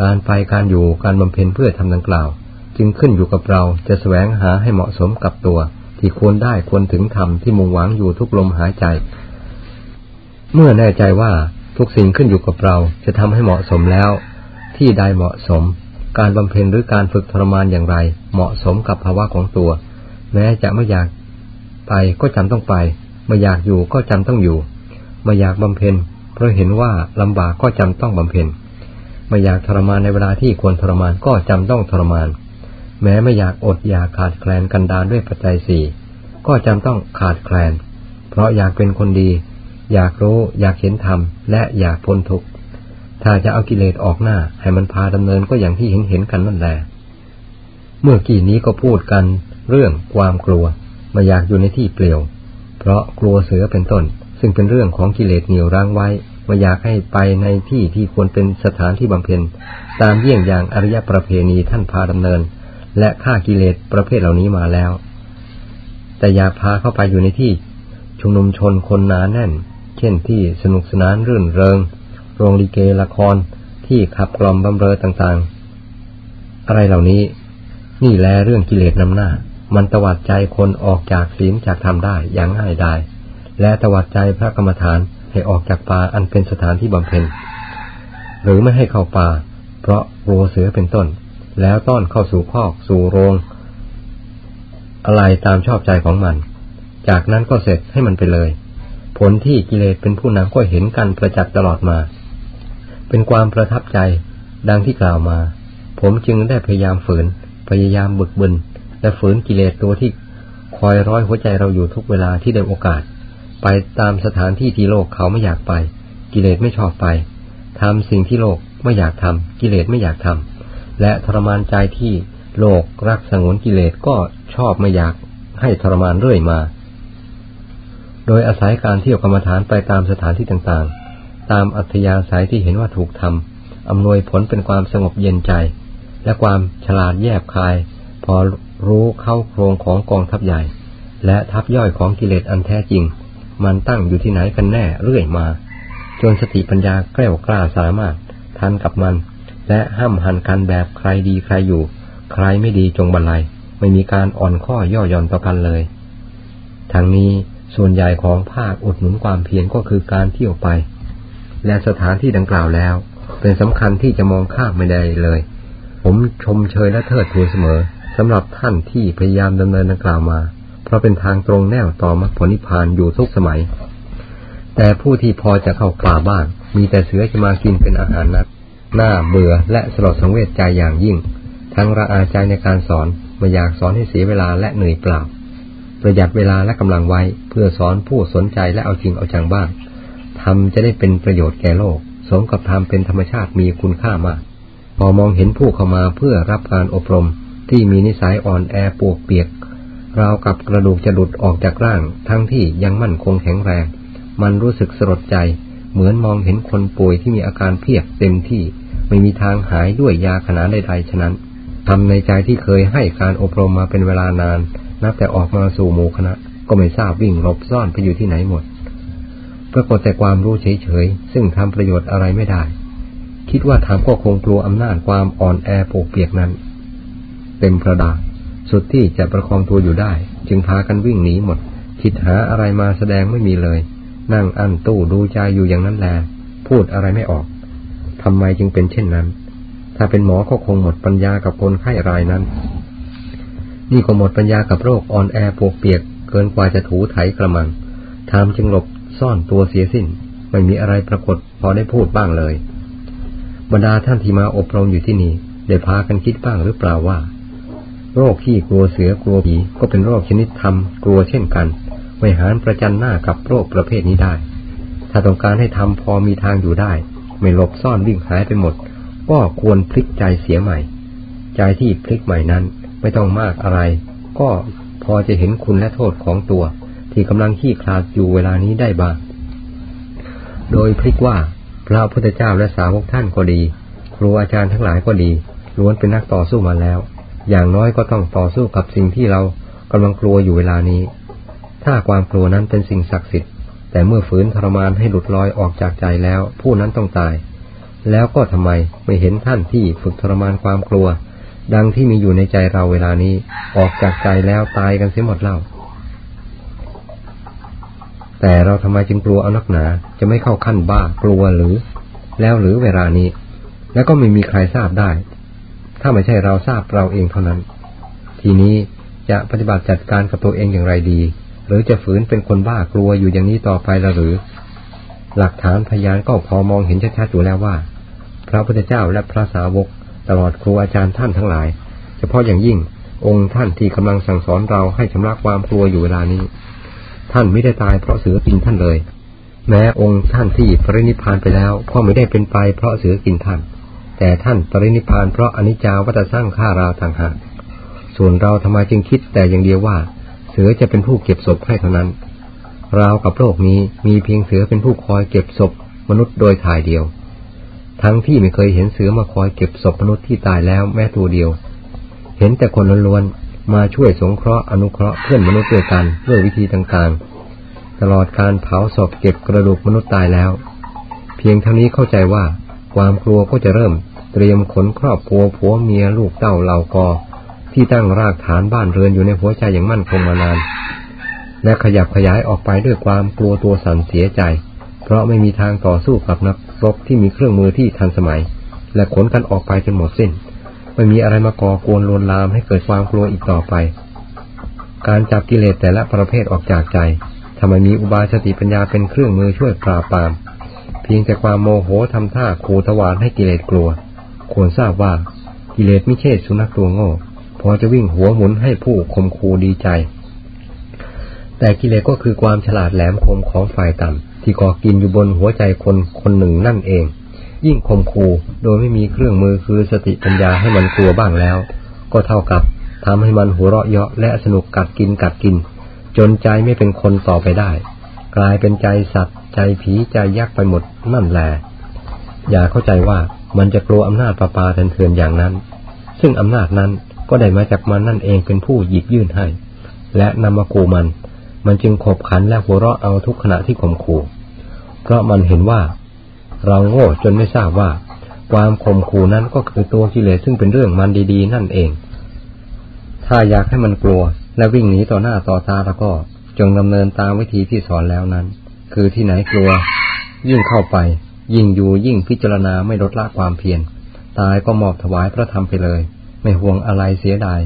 การไปการอยู่การบำเพ็ญเพื่อทำดังกล่าว จึงขึ้นอยู่กับเราจะแสวงหาให้เหมาะสมกับตัว ที่ควรได้ควรถึงธรรมที่มุ่งหวังอยู่ทุกลมหายใจ เมื่อแน่ใจว่าทุกสิ่งขึ้นอยู่กับเราจะทำให้เหมาะสมแล้ว ที่ใดเหมาะสม การบำเพ็ญหรือการฝึกทรมานอย่างไร เหมาะสมกับภาวะของตัว แม้จะไม่อยาก ไปก็จำต้องไป ไม่อยากอยู่ก็จำต้องอยู่ ไม่อยากบำเพ็ญ เพราะเห็นว่าลำบากก็จำต้องบำเพ็ญ ไม่อยากทรมานในเวลาที่ควรทรมานก็จำต้องทรมาน แม้ไม่อยากอดอยากขาดแคลนกันดานด้วยปัจจัยสี่ก็จำต้องขาดแคลน เพราะอยากเป็นคนดี อยากรู้อยากเห็นธรรมและอยากพ้นทุกข์ถ้าจะเอากิเลสออกหน้า ให้มันพาดำเนินก็อย่างที่เห็นเห็นกันนั่นแหละเมื่อกี้นี้ก็พูดกันเรื่องความกลัว มาอยากอยู่ในที่เปลี่ยว เพราะกลัวเสือเป็นต้น ซึ่งเป็นเรื่องของกิเลสเหนียวรั้งไว้มาอยากให้ไปในที่ที่ควรเป็นสถานที่บำเพ็ญ ตามเยี่ยงอย่างอริยประเพณีท่านพาดำเนิน และฆ่ากิเลสประเภทเหล่านี้มาแล้ว แต่อยากพาเข้าไปอยู่ในที่ ชุมนุมชนคนหนาแน่น เช่นที่สนุกสนานรื่นเริง โรงลิเกละครที่ขับกล่อมบำเรอต่างๆ อะไรเหล่านี้ นี่แลเรื่องกิเลสนำหน้า มันตวัดใจคนออกจากศีลจากธรรมได้อย่างง่ายดาย และตวัดใจพระกรรมฐานให้ออกจากป่าอันเป็นสถานที่บำเพ็ญ หรือไม่ให้เข้าป่า เพราะกลัวเสือเป็นต้น แล้วต้อนเข้าสู่คอกสู่โรง อะไรตามชอบใจของมัน จากนั้นก็เสร็จให้มันไปเลย ผลที่กิเลสเป็นผู้นำก็เห็นกันประจักษ์ตลอดมา เป็นความประทับใจดังที่กล่าวมา ผมจึงได้พยายามฝืน พยายามบึกบึน และฝืนกิเลสตัวที่คอยร้อยหัวใจเราอยู่ทุกเวลาที่ได้โอกาส ไปตามสถานที่ที่โลกเขาไม่อยากไป กิเลสไม่ชอบไปทำสิ่งที่โลกไม่อยากทำกิเลสไม่อยากทำและทรมานใจที่โลกรักสงวนกิเลสก็ชอบไม่อยากให้ทรมานเรื่อยมา โดยอาศัยการเที่ยวกรรมฐานไปตามสถานที่ต่างๆ ตามอัธยาศัยที่เห็นว่าถูกทำอำนวยผลเป็นความสงบเย็นใจ และความฉลาดแยบคาย พอ รู้เข้าโครงของกองทัพใหญ่ และทัพย่อยของกิเลสอันแท้จริง มันตั้งอยู่ที่ไหนกันแน่เรื่อยมา จนสติปัญญาแกล้วกล้าสามารถทันกับมัน และห้ามหันกันแบบใครดีใครอยู่ ใครไม่ดีจงบรรลัย ไม่มีการอ่อนข้อย่อหย่อนต่อกันเลยทั้งนี้ส่วนใหญ่ของภาคอุดหนุนความเพียรก็คือการเที่ยวไป และสถานที่ดังกล่าวแล้ว เป็นสำคัญที่จะมองข้ามไม่ได้เลย ผมชมเชยและเทิดทูนเสมอ สำหรับท่านที่พยายามดำเนินดังกล่าวมา เพราะเป็นทางตรงแนวต่อมรรคผลนิพพานอยู่ทุกสมัย แต่ผู้ที่พอจะเข้าป่าบ้าง มีแต่เสือจะมากินเป็นอาหารนักหน้าเบื่อและสลดสังเวชใจอย่างยิ่ง ทั้งระอาใจในการสอนไม่อยากสอนให้เสียเวลาและเหนื่อยเปล่า ประหยัดเวลาและกำลังไว้เพื่อสอนผู้สนใจและเอาจริงเอาจังบ้างทำจะได้เป็นประโยชน์แก่โลก สมกับทำเป็นธรรมชาติมีคุณค่ามากพอมองเห็นผู้เข้ามาเพื่อรับการอบรม ที่มีนิสัยอ่อนแอปวกเปียก ราวกับกระดูกจะหลุดออกจากร่าง ทั้งที่ยังมั่นคงแข็งแรง มันรู้สึกสลดใจ เหมือนมองเห็นคนป่วยที่มีอาการเพียบเต็มที่ ไม่มีทางหายด้วยยาขนาดใดๆฉะนั้นทำในใจที่เคยให้การอบรมมาเป็นเวลานาน นับแต่ออกมาสู่หมู่คณะ ก็ไม่ทราบวิ่งหลบซ่อนไปอยู่ที่ไหนหมด ปรากฏแต่ความรู้เฉยๆ ซึ่งทำประโยชน์อะไรไม่ได้ คิดว่าทำก็คงกลัวอำนาจความอ่อนแอโปกเปียกนั้น เต็มประดาสุดที่จะประคองตัวอยู่ได้ จึงพากันวิ่งหนีหมด คิดหาอะไรมาแสดงไม่มีเลย นั่งอั้นตู้ดูใจอยู่อย่างนั้นแล พูดอะไรไม่ออกทำไมจึงเป็นเช่นนั้น ถ้าเป็นหมอก็คงหมดปัญญากับคนไข้รายนั้น นี่ก็หมดปัญญากับโรคอ่อนแอปวกเปียก เกินกว่าจะถูไถกระมังทำจึงหลบซ่อนตัวเสียสิ้น ไม่มีอะไรปรากฏพอได้พูดบ้างเลย บรรดาท่านที่มาอบรมอยู่ที่นี่ได้พากันคิดบ้างหรือเปล่าว่า โรคขี้กลัวเสือกลัวผีก็เป็นโรคชนิดทำกลัวเช่นกันไม่หารประจันหน้ากับโรคประเภทนี้ได้ ถ้าต้องการให้ทำพอมีทางอยู่ได้ ไม่หลบซ่อนวิ่งหายไปหมด ก็ควรพลิกใจเสียใหม่ ใจที่พลิกใหม่นั้นไม่ต้องมากอะไร ก็พอจะเห็นคุณและโทษของตัว ที่กำลังขี้คลาดอยู่เวลานี้ได้บ้าง โดยพลิกว่าพระพุทธเจ้าและสาวกท่านก็ดี ครูอาจารย์ทั้งหลายก็ดีล้วนเป็นนักต่อสู้มาแล้ว อย่างน้อยก็ต้องต่อสู้กับสิ่งที่เรากำลังกลัวอยู่เวลานี้ ถ้าความกลัวนั้นเป็นสิ่งศักดิ์สิทธิ์ แต่เมื่อฝืนทรมานให้หลุดลอยออกจากใจแล้ว ผู้นั้นต้องตาย แล้วก็ทำไมไม่เห็นท่านที่ฝึกทรมานความกลัว ดังที่มีอยู่ในใจเราเวลานี้ ออกจากใจแล้วตายกันเสียหมดเล่า แต่เราทำไมจึงกลัวเอานักหนา จะไม่เข้าขั้นบ้ากลัวหรือ แล้วหรือเวลานี้ แล้วก็ไม่มีใครทราบได้ ถ้าไม่ใช่เราทราบเราเองเท่านั้น ทีนี้จะปฏิบัติจัดการกับตัวเองอย่างไรดี หรือจะฝืนเป็นคนบ้ากลัวอยู่อย่างนี้ต่อไปละหรือ หลักฐานพยานก็พอมองเห็นชัดๆอยู่แล้วว่า พระพุทธเจ้าและพระสาวก ตลอดครูอาจารย์ท่านทั้งหลาย เฉพาะอย่างยิ่งองค์ท่านที่กำลังสั่งสอนเราให้ชำระความกลัวอยู่เวลานี้ ท่านไม่ได้ตายเพราะเสือกินท่านเลย แม้องค์ท่านที่ปรินิพานไปแล้วก็ไม่ได้เป็นไปเพราะเสือกินท่าน แต่ท่านปรินิพานเพราะอนิจจาวัตสร้างข้าราต่างหากส่วนเราทำไมจึงคิดแต่อย่างเดียวว่า เสือจะเป็นผู้เก็บศพให้เท่านั้น เรากับโลกนี้มีเพียงเสือเป็นผู้คอยเก็บศพมนุษย์โดยถ่ายเดียว ทั้งที่ไม่เคยเห็นเสือมาคอยเก็บศพมนุษย์ที่ตายแล้วแม้ตัวเดียว เห็นแต่คนล้วนๆมาช่วยสงเคราะห์อนุเคราะห์เพื่อนมนุษย์ด้วยกันด้วยวิธีต่างๆ ตลอดการเผาศพเก็บกระดูกมนุษย์ตายแล้ว เพียงเท่านี้เข้าใจว่าความกลัวก็จะเริ่ม เตรียมขนครอบครัวผัวเมียลูกเต้าเหล่ากอ ที่ตั้งรากฐานบ้านเรือนอยู่ในหัวใจอย่างมั่นคงมานาน และขยับขยายออกไปด้วยความกลัวตัวสั่นเสียใจ เพราะไม่มีทางต่อสู้กับนักรบที่มีเครื่องมือที่ทันสมัย และขนกันออกไปจนหมดสิ้น ไม่มีอะไรมาก่อกวนลวนลามให้เกิดความกลัวอีกต่อไป การจับกิเลสแต่ละประเภทออกจากใจทำไมมีอุบายสติปัญญาเป็นเครื่องมือช่วยปราบปราม เพียงแต่ความโมโหทำท่าขู่ทวารให้กิเลสกลัว ควรทราบว่ากิเลสไม่ใช่สุนัขตัวโง่ พอจะวิ่งหัวหมุนให้ผู้คมคูดีใจ แต่กิเลสก็คือความฉลาดแหลมคมของฝ่ายต่ำที่ก่อกินอยู่บนหัวใจคนคนหนึ่งนั่นเอง ยิ่งคมคูโดยไม่มีเครื่องมือคือสติปัญญาให้มันกลัวบ้างแล้ว ก็เท่ากับทำให้มันหัวเราะเยาะและสนุกกัดกินกัดกิน จนใจไม่เป็นคนต่อไปได้ กลายเป็นใจสัตว์ ใจผีใจยักษ์ไปหมดนั่นแหละอย่าเข้าใจว่า มันจะกลัวอำนาจปาปาเถื่อนอย่างนั้น ซึ่งอำนาจนั้นก็ได้มาจากมันนั่นเองเป็นผู้หยิบยื่นให้ และนำมาขู่มัน มันจึงขบขันและหัวเราะเอาทุกขณะที่ข่มขู่ เพราะมันเห็นว่า เราโง่จนไม่ทราบว่า ความข่มขู่นั้นก็คือตัวกิเลสซึ่งเป็นเรื่องมันดีๆ นั่นเอง ถ้าอยากให้มันกลัวและวิ่งหนีต่อหน้าต่อตาแล้วก็จงดำเนินตามวิธีที่สอนแล้วนั้น คือที่ไหนกลัว ยิ่งเข้าไป ยิ่งอยู่ยิ่งพิจารณาไม่ลดละความเพียรตายก็มอบถวายพระธรรมไปเลย ไม่ห่วงอะไรเสียดาย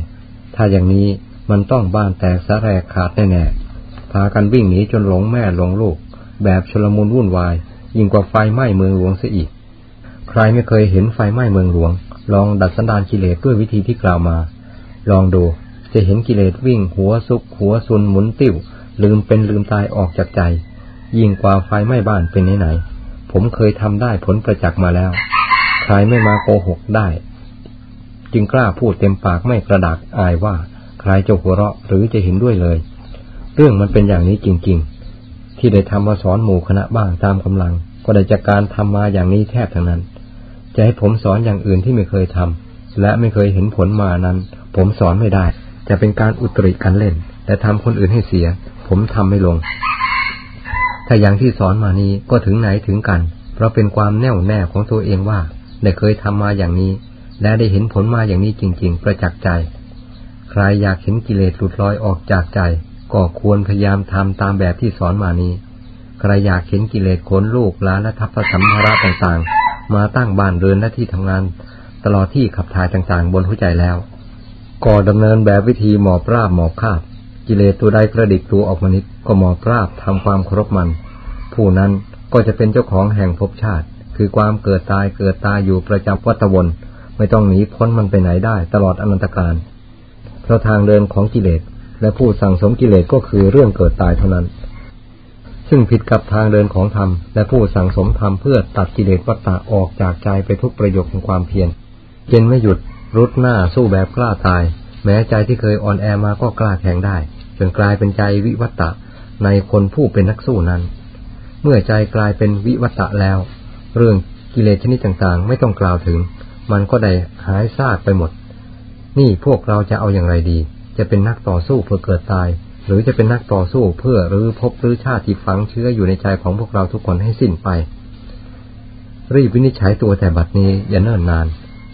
ถ้าอย่างนี้มันต้องบ้านแตกสะแรกขาดแน่ๆพากันวิ่งหนีจนหลงแม่หลงลูก แบบชลมุนวุ่นวาย ยิ่งกว่าไฟไหม้เมืองหลวงเสียอีก ใครไม่เคยเห็นไฟไหม้เมืองหลวง ลองดัดสันดานกิเลสด้วยวิธีที่กล่าวมา ลองดูจะเห็นกิเลสวิ่งหัวซุกหัวซุนหมุนติ้ว ลืมเป็นลืมตายออกจากใจ ยิ่งกว่าไฟไหม้บ้านเป็นไหนๆ ผมเคยทำได้ผลประจักษ์มาแล้ว ใครไม่มาโกหกได้ จึงกล้าพูดเต็มปากไม่กระดากอายว่า ใครจะหัวเราะหรือจะเห็นด้วยเลย เรื่องมันเป็นอย่างนี้จริง ๆ ที่ได้ทำมาสอนหมู่คณะบ้างตามกำลัง ก็ได้จากการทำมาอย่างนี้แทบทั้งนั้น จะให้ผมสอนอย่างอื่นที่ไม่เคยทำและไม่เคยเห็นผลมานั้น ผมสอนไม่ได้ จะเป็นการอุตริกันเล่นแต่ทำคนอื่นให้เสีย ผมทำไม่ลง ถ้าอย่างที่สอนมานี้ก็ถึงไหนถึงกัน เพราะเป็นความแน่วแน่ของตัวเองว่าได้เคยทำมาอย่างนี้ และได้เห็นผลมาอย่างนี้จริง ๆ ประจักษ์ใจ ใครอยากเห็นกิเลสหลุดลอยออกจากใจ ก็ควรพยายามทำตามแบบที่สอนมานี้ ใครอยากเห็นกิเลสขนลูกหลานและทัพสัมภาระต่างๆ มาตั้งบ้านเรือนและที่ทำงาน ตลอดที่ขับถ่ายต่างๆ บนหัวใจแล้ว ก็ดำเนินแบบวิธีหมอบราบหมอบคาบ กิเลสตัวใดกระดิกตัวออกมานิดก็หมอบราบทำความเคารพมัน ผู้นั้นก็จะเป็นเจ้าของแห่งภพชาติ คือความเกิดตายเกิดตายอยู่ประจำวัฏวนไม่ต้องหนีพ้นมันไปไหนได้ตลอดอนันตการเพราะทางเดินของกิเลสและผู้สั่งสมกิเลสก็คือเรื่องเกิดตายเท่านั้น ซึ่งผิดกับทางเดินของธรรมและผู้สั่งสมธรรมเพื่อตัดกิเลสวัฏฏะออกจากใจไปทุกประโยคของความเพียรเย็นไม่หยุดรุดหน้าสู้แบบกล้าตาย แม้ใจที่เคยอ่อนแอมาก็กล้าแข่งได้ จนกลายเป็นใจวิวัตตะในคนผู้เป็นนักสู้นั้น เมื่อใจกลายเป็นวิวัตะแล้ว เรื่องกิเลสชนิดต่างๆ ไม่ต้องกล่าวถึง มันก็ได้หายซากไปหมด นี่พวกเราจะเอาอย่างไรดี จะเป็นนักต่อสู้เพื่อเกิดตาย หรือจะเป็นนักต่อสู้เพื่อรื้อพบรื้อชาติที่ฝังเชื้ออยู่ในใจของพวกเราทุกคนให้สิ้นไป รีบวินิจฉัยตัวแต่บัดนี้อย่าเนิ่นนาน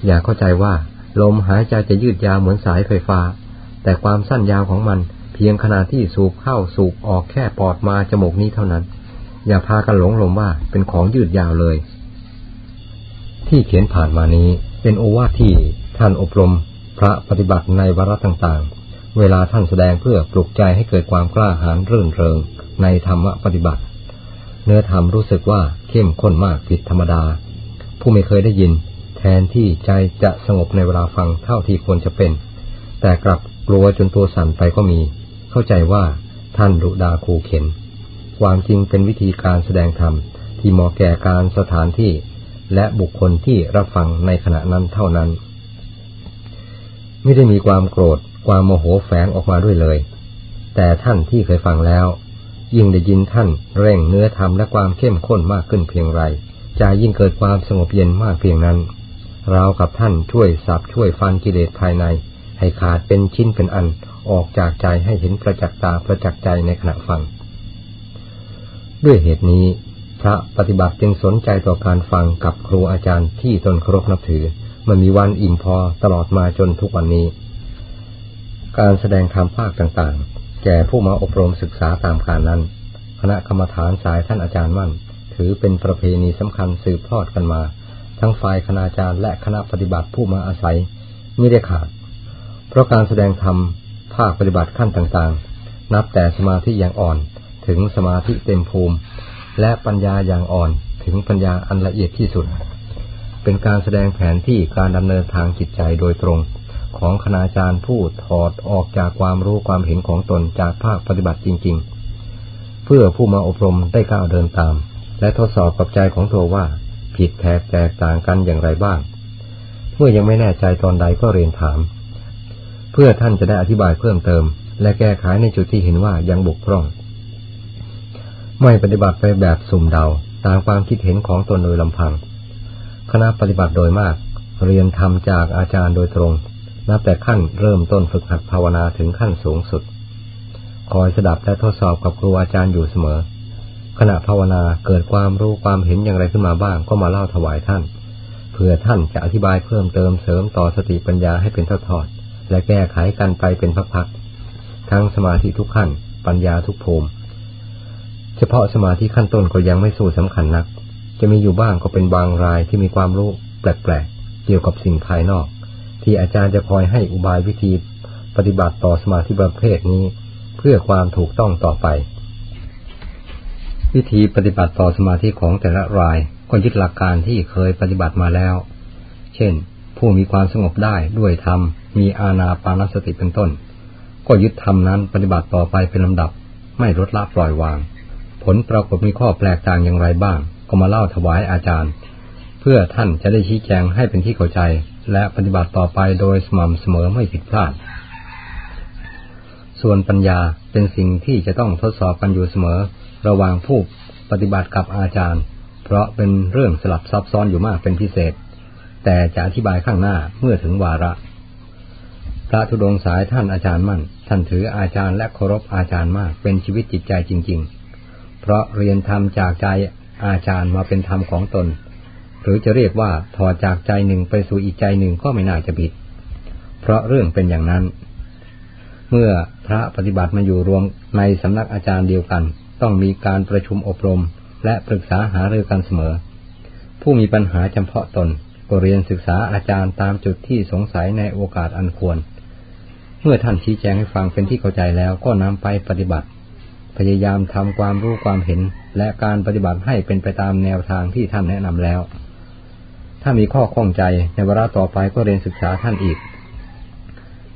อย่าเข้าใจว่าลมหายใจจะยืดยาวเหมือนสายไฟฟ้า แต่ความสั้นยาวของมัน พียงขณะที่สูบเข้าสูบออกแค่ปอดมาจมูกนี้เท่านั้น อย่าพากันหลงหลมว่าเป็นของยืดยาวเลย ที่เขียนผ่านมานี้เป็นโอวาทที่ท่านอบรมพระปฏิบัติในวาระต่างๆ เวลาท่านแสดงเพื่อปลุกใจให้เกิดความกล้าหาญรื่นเริงในธรรมปฏิบัติ เนื้อธรรมรู้สึกว่าเข้มข้นมากผิดธรรมดา ผู้ไม่เคยได้ยิน แทนที่ใจจะสงบในเวลาฟังเท่าที่ควรจะเป็น แต่กลับกลัวจนตัวสั่นไปก็มี เข้าใจว่าท่านดุดาคูเข็น ความจริงเป็นวิธีการแสดงธรรมที่เหมาะแก่การสถานที่ และบุคคลที่รับฟังในขณะนั้นเท่านั้น ไม่ได้มีความโกรธความโมโหแฝงออกมาด้วยเลย แต่ท่านที่เคยฟังแล้ว ยิ่งได้ยินท่านเร่งเนื้อธรรมและความเข้มข้นมากขึ้นเพียงไรจะยิ่งเกิดความสงบเย็นมากเพียงนั้นราวกับท่านช่วยสับช่วยฟันกิเลสภายใน ให้ขาดเป็นชิ้นเป็นอัน ออกจากใจให้เห็นประจักษ์ตาประจักษ์ใจในขณะฟัง ด้วยเหตุนี้ พระปฏิบัติจึงสนใจต่อการฟังกับครูอาจารย์ที่ตนเคารพนับถือ มันมีวันอิ่มพอตลอดมาจนทุกวันนี้ การแสดงธรรมภาคต่างๆ แก่ผู้มาอบรมศึกษาตามการนั้น คณะกรรมฐานสายท่านอาจารย์มั่น ถือเป็นประเพณีสำคัญสืบทอดกันมา ทั้งฝ่ายคณาจารย์และคณะปฏิบัติผู้มาอาศัยไม่ได้ขาด เพราะการแสดงธรรมาคปฏิบัติขั้นต่างๆ นับแต่สมาธิอย่างอ่อนถึงสมาธิเต็มภูมิ และปัญญาอย่างอ่อนถึงปัญญาอันละเอียดที่สุด เป็นการแสดงแผนที่การดำเนินทางจิตใจโดยตรง ของคณาจารย์ผู้ถอดออกจากความรู้ความเห็นของตนจากภาคปฏิบัติจริง ๆ เพื่อผู้มาอบรมได้ก้าวเดินตาม และทดสอบกับใจของตัวว่า ผิดแผกแตกต่างกันอย่างไรบ้าง เมื่อยังไม่แน่ใจตอนใดก็เรียนถาม เพื่อท่านจะได้อธิบายเพิ่มเติม และแก้ไขในจุดที่เห็นว่ายังบกพร่อง ไม่ปฏิบัติไปแบบสุ่มเดาตามความคิดเห็นของตนโดยลำพัง คณะปฏิบัติโดยมาก เรียนทำจากอาจารย์โดยตรง นับแต่ขั้นเริ่มต้นฝึกหัดภาวนาถึงขั้นสูงสุด คอยสดับและทดสอบกับครูอาจารย์อยู่เสมอ ขณะภาวนาเกิดความรู้ความเห็นอย่างไรขึ้นมาบ้างก็มาเล่าถวายท่านเพื่อท่านจะอธิบายเพิ่มเติมเสริมต่อสติปัญญาให้เป็นทอดๆ และแก้ไขกันไปเป็นพักๆ ทั้งสมาธิทุกขั้น ปัญญาทุกภูมิ เฉพาะสมาธิขั้นต้นก็ยังไม่สู้สำคัญนัก จะมีอยู่บ้างก็เป็นบางรายที่มีความรู้แปลกๆ เกี่ยวกับสิ่งภายนอก ที่อาจารย์จะคอยให้อุบายวิธีปฏิบัติต่อสมาธิประเภทนี้ เพื่อความถูกต้องต่อไป วิธีปฏิบัติต่อสมาธิของแต่ละรายก็ยึดหลักการที่เคยปฏิบัติมาแล้ว เช่น ผู้มีความสงบได้ด้วยธรรม มีอาณาปานสติเป็นต้น ก็ยึดธรรมนั้นปฏิบัติต่อไปเป็นลำดับ ไม่ลดละปล่อยวาง ผลปรากฏมีข้อแปลกต่างอย่างไรบ้าง ก็มาเล่าถวายอาจารย์ เพื่อท่านจะได้ชี้แจงให้เป็นที่เข้าใจ และปฏิบัติต่อไปโดยสม่ำเสมอไม่ผิดพลาด ส่วนปัญญาเป็นสิ่งที่จะต้องทดสอบกันอยู่เสมอ ระหว่างผู้ปฏิบัติกับอาจารย์ เพราะเป็นเรื่องสลับซับซ้อนอยู่มากเป็นพิเศษ แต่จะอธิบายข้างหน้าเมื่อถึงวาระ พระธุดงสายท่านอาจารย์มั่น ท่านถืออาจารย์และเคารพอาจารย์มาก เป็นชีวิตจิตใจจริง ๆ เพราะเรียนธรรมจากใจอาจารย์มาเป็นธรรมของตน หรือจะเรียกว่าถอดจากใจหนึ่งไปสู่อีกใจหนึ่งก็ไม่น่าจะผิด เพราะเรื่องเป็นอย่างนั้น เมื่อพระปฏิบัติมาอยู่รวมในสำนักอาจารย์เดียวกัน ต้องมีการประชุมอบรม และปรึกษาหารือกันเสมอ ผู้มีปัญหาเฉพาะตนก็เรียนศึกษาอาจารย์ตามจุดที่สงสัยในโอกาสอันควร เมื่อท่านชี้แจงให้ฟังเป็นที่เข้าใจแล้วก็นำไปปฏิบัติ พยายามทำความรู้ความเห็น และการปฏิบัติให้เป็นไปตามแนวทางที่ท่านแนะนำแล้ว ถ้ามีข้อข้องใจในเวลาต่อไปก็เรียนศึกษาท่านอีก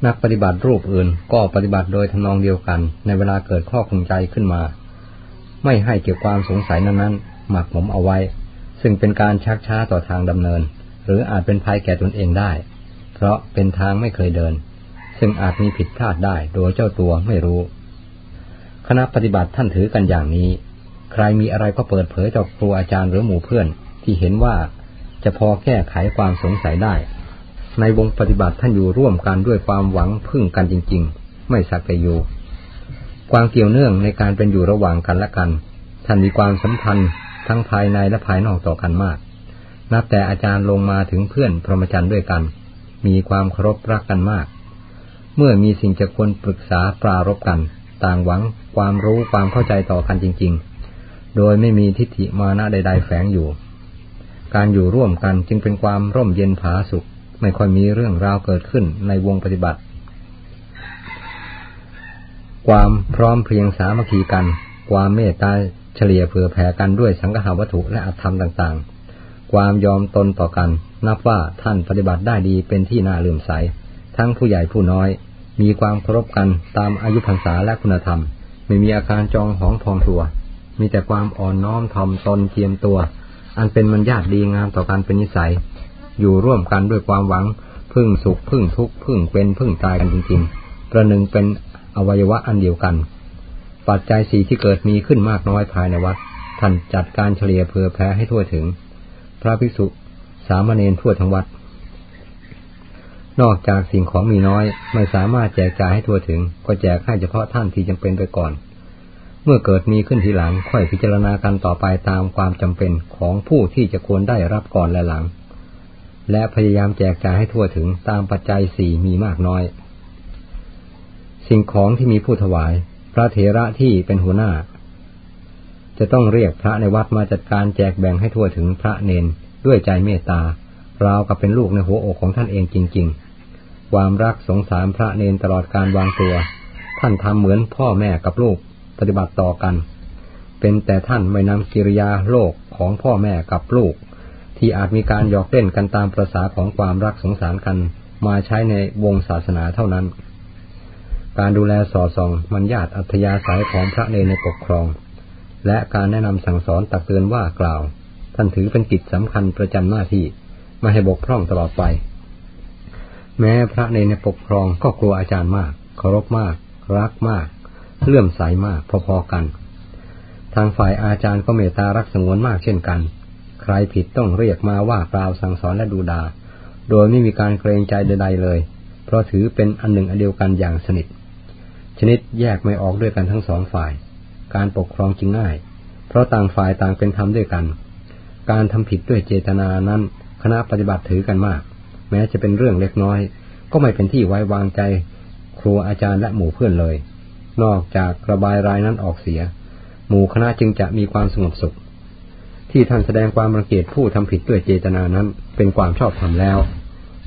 นักปฏิบัติรูปอื่นก็ปฏิบัติโดยทำนองเดียวกัน ในเวลาเกิดข้อข้องใจขึ้นมา ไม่ให้เกี่ยวความสงสัยนั้นๆ หมักหมมเอาไว้ ซึ่งเป็นการชักช้าต่อทางดำเนิน หรืออาจเป็นภัยแก่ตนเองได้ เพราะเป็นทางไม่เคยเดิน ซึ่งอาจมีผิดพลาดได้โดยเจ้าตัวไม่รู้ คณะปฏิบัติท่านถือกันอย่างนี้ ใครมีอะไรก็เปิดเผยต่อครูอาจารย์หรือหมู่เพื่อนที่เห็นว่าจะพอแก้ไขความสงสัยได้ ในวงปฏิบัติท่านอยู่ร่วมกันด้วยความหวังพึ่งกันจริง ๆ ไม่สักแต่อยู่ความเกี่ยวเนื่องในการเป็นอยู่ระหว่างกันและกัน ท่านมีความสัมพันธ์ทั้งภายในและภายนอกต่อกันมาก นับแต่อาจารย์ลงมาถึงเพื่อนพรหมจรรย์ด้วยกัน มีความเคารพรักกันมาก เมื่อมีสิ่งจะควรปรึกษาปรารบกัน ต่างหวังความรู้ความเข้าใจต่อกันจริง ๆ โดยไม่มีทิฏฐิมานะใด ๆ แฝงอยู่ การอยู่ร่วมกันจึงเป็นความร่มเย็นผาสุข ไม่ค่อยมีเรื่องราวเกิดขึ้นในวงปฏิบัติ ความพร้อมเพรียงสามัคคีกัน ความเมตตาเฉลี่ยเผื่อแผ่กันด้วยสังหาวัตถุและอัตธรรมต่างๆ ความยอมตนต่อกัน นับว่าท่านปฏิบัติได้ดีเป็นที่น่าลืมใส ทั้งผู้ใหญ่ผู้น้อย มีความเคารพกันตามอายุพรรษาและคุณธรรม ไม่มีอาการจองหองพองทัว มีแต่ความอ่อนน้อมถ่อมตนเทียมตัว อันเป็นมันญาติดีงามต่อการเป็นนิสัย อยู่ร่วมกันด้วยความหวัง พึ่งสุขพึ่งทุกข์พึ่งเป็นพึ่งตายกันจริงๆ ประหนึ่งเป็นอวัยวะอันเดียวกัน ปัจจัยสีที่เกิดมีขึ้นมากน้อยภายในวัดท่านจัดการเฉลี่ยเผื่อแผ่ให้ทั่วถึง พระภิกษุสามเณรทั่วทั้งวัด นอกจากสิ่งของมีน้อย ไม่สามารถแจกจ่ายให้ทั่วถึง ก็แจกให้เฉพาะท่านที่จำเป็นไปก่อน เมื่อเกิดมีขึ้นทีหลังค่อยพิจารณากันต่อไปตามความจำเป็นของผู้ที่จะควรได้รับก่อนและหลัง และพยายามแจกจ่ายให้ทั่วถึงตามปัจจัยสี่มีมากน้อย สิ่งของที่มีผู้ถวาย พระเถระที่เป็นหัวหน้า จะต้องเรียกพระในวัดมาจัดการแจกแบ่งให้ทั่วถึงพระเนนด้วยใจเมตตาราวกับเป็นลูกในหัวอกของท่านเองจริง ๆ ความรักสงสารพระเนนตลอดการวางตัว ท่านทำเหมือนพ่อแม่กับลูกปฏิบัติต่อกัน เป็นแต่ท่านไม่นำกิริยาโลกของพ่อแม่กับลูก ที่อาจมีการหยอกเล่นกันตามประษาของความรักสงสารกันมาใช้ในวงศาสนาเท่านั้น การดูแลสอดส่องมันญาตอัธยาศัยของพระเนรในปกครอง และการแนะนำสั่งสอนตักเตือนว่ากล่าว ท่านถือเป็นกิจสำคัญประจำหน้าที่ไม่ให้บกพร่องตลอดไป แม้พระเนรในปกครองก็กลัวอาจารย์มากเคารพมาก รักมากเลื่อมใสมากพอๆกัน ทางฝ่ายอาจารย์ก็เมตตารักสงวนมากเช่นกัน ใครผิดต้องเรียกมาว่ากล่าวสั่งสอนและดูดา โดยไม่มีการเกรงใจใดๆเลย เพราะถือเป็นอันหนึ่งอันเดียวกันอย่างสนิท ชนิดแยกไม่ออกด้วยกันทั้งสองฝ่าย การปกครองจึงง่าย เพราะต่างฝ่ายต่างเป็นธรรมด้วยกัน การทำผิดด้วยเจตนานั้นคณะปฏิบัติถือกันมาก แม้จะเป็นเรื่องเล็กน้อย ก็ไม่เป็นที่ไว้วางใจ ครูอาจารย์และหมู่เพื่อนเลย นอกจากระบายรายนั้นออกเสีย หมู่คณะจึงจะมีความสงบสุข ที่ท่านแสดงความรังเกียจผู้ทำผิดด้วยเจตนานั้นเป็นความชอบธรรมแล้ว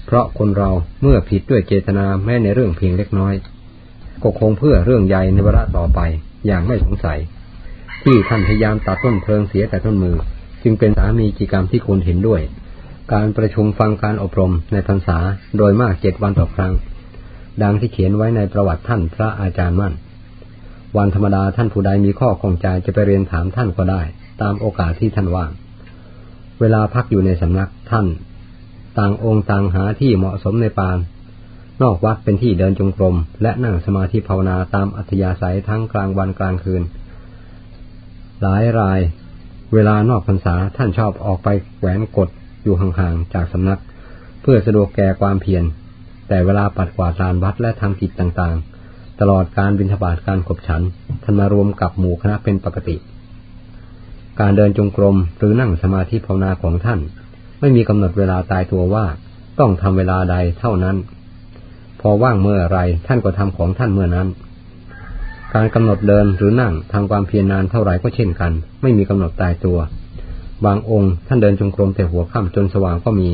เพราะคนเราเมื่อผิดด้วยเจตนาแม้ในเรื่องเพียงเล็กน้อย ก็คงเพื่อเรื่องใหญ่ในเวลาต่อไปอย่างไม่สงสัย ที่ท่านพยายามตัดต้นเพลิงเสียแต่ต้นมือ จึงเป็นสามีกิจกรรมที่ควรเห็นด้วย การประชุมฟังการอบรมในพรรษาโดยมากเจ็ดวันต่อครั้ง ดังที่เขียนไว้ในประวัติท่านพระอาจารย์มั่น วันธรรมดาท่านผู้ใดมีข้อข้องใจจะไปเรียนถามท่านก็ได้ ตามโอกาสที่ท่านว่าง เวลาพักอยู่ในสำนักท่าน ต่างองค์ต่างหาที่เหมาะสมในปานนอกวัดเป็นที่เดินจงกรม และนั่งสมาธิภาวนาตามอัธยาศัยทั้งกลางวันกลางคืน หลายราย เวลานอกพรรษาท่านชอบออกไปแหวนกด อยู่ห่างๆจากสำนัก เพื่อสะดวกแก่ความเพียร แต่เวลาปัดกวาดลานวัดและทำกิจต่างๆ ตลอดการบิณฑบาตการขบฉันท่านมารวมกับหมู่คณะเป็นปกติ การเดินจงกรมหรือนั่งสมาธิภาวนาของท่าน ไม่มีกำหนดเวลาตายตัวว่าต้องทำเวลาใดเท่านั้น พอว่างเมื่อไรท่านก็ทำของท่านเมื่อนั้น การกำหนดเดินหรือนั่งทำความเพียรนานเท่าไรก็เช่นกัน ไม่มีกำหนดตายตัว บางองค์ท่านเดินจงกรมแต่หัวค่ำจนสว่างก็มี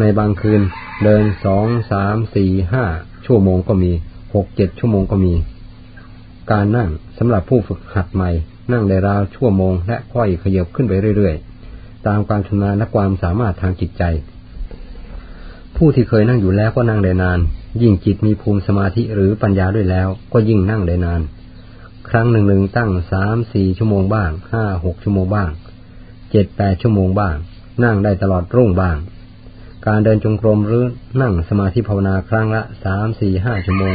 ในบางคืนเดินสองสามสี่ห้าชั่วโมงก็มีหกเจ็ดชั่วโมงก็มี การนั่งสำหรับผู้ฝึกหัดใหม่ นั่งในราวชั่วโมง และค่อยขยับขึ้นไปเรื่อยๆ ตามความชำนาญและความสามารถทางจิตใจ ผู้ที่เคยนั่งอยู่แล้วก็นั่งได้นาน ยิ่งจิตมีภูมิสมาธิหรือปัญญาด้วยแล้ว ก็ยิ่งนั่งได้นาน ครั้งหนึ่งหนึ่งตั้งสามสี่ชั่วโมงบ้างห้าหกชั่วโมงบ้าง เจ็ดแปดชั่วโมงบ้าง นั่งได้ตลอดรุ่งบ้าง การเดินจงกรมหรือนั่งสมาธิภาวนาครั้งละสามสี่ห้าชั่วโมง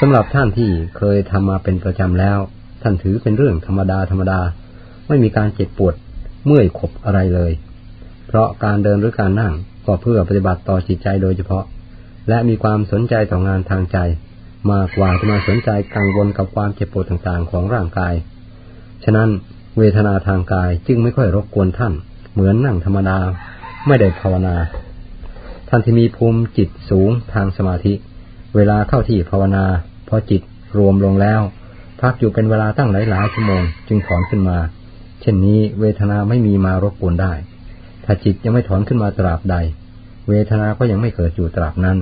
สำหรับท่านที่เคยทำมาเป็นประจำแล้ว ท่านถือเป็นเรื่องธรรมดาธรรมดา ไม่มีการเจ็บปวดเมื่อยขบอะไรเลย เพราะการเดินหรือการนั่งก็เพื่อปฏิบัติต่อจิตใจโดยเฉพาะ และมีความสนใจต่องานทางใจ มากกว่าจะมาสนใจกังวลกับความเจ็บปวดต่างๆของร่างกาย ฉะนั้น เวทนาทางกายจึงไม่ค่อยรบกวนท่าน เหมือนนั่งธรรมดาไม่ได้ภาวนา ท่านที่มีภูมิจิตสูงทางสมาธิ เวลาเข้าที่ภาวนาพอจิตรวมลงแล้ว พักอยู่เป็นเวลาตั้งหลายหลายชั่วโมง จึงถอนขึ้นมา เช่นนี้เวทนาไม่มีมารบกวนได้ ถ้าจิตยังไม่ถอนขึ้นมาตราบใด เวทนาก็ยังไม่เกิดอยู่ตราบนั้น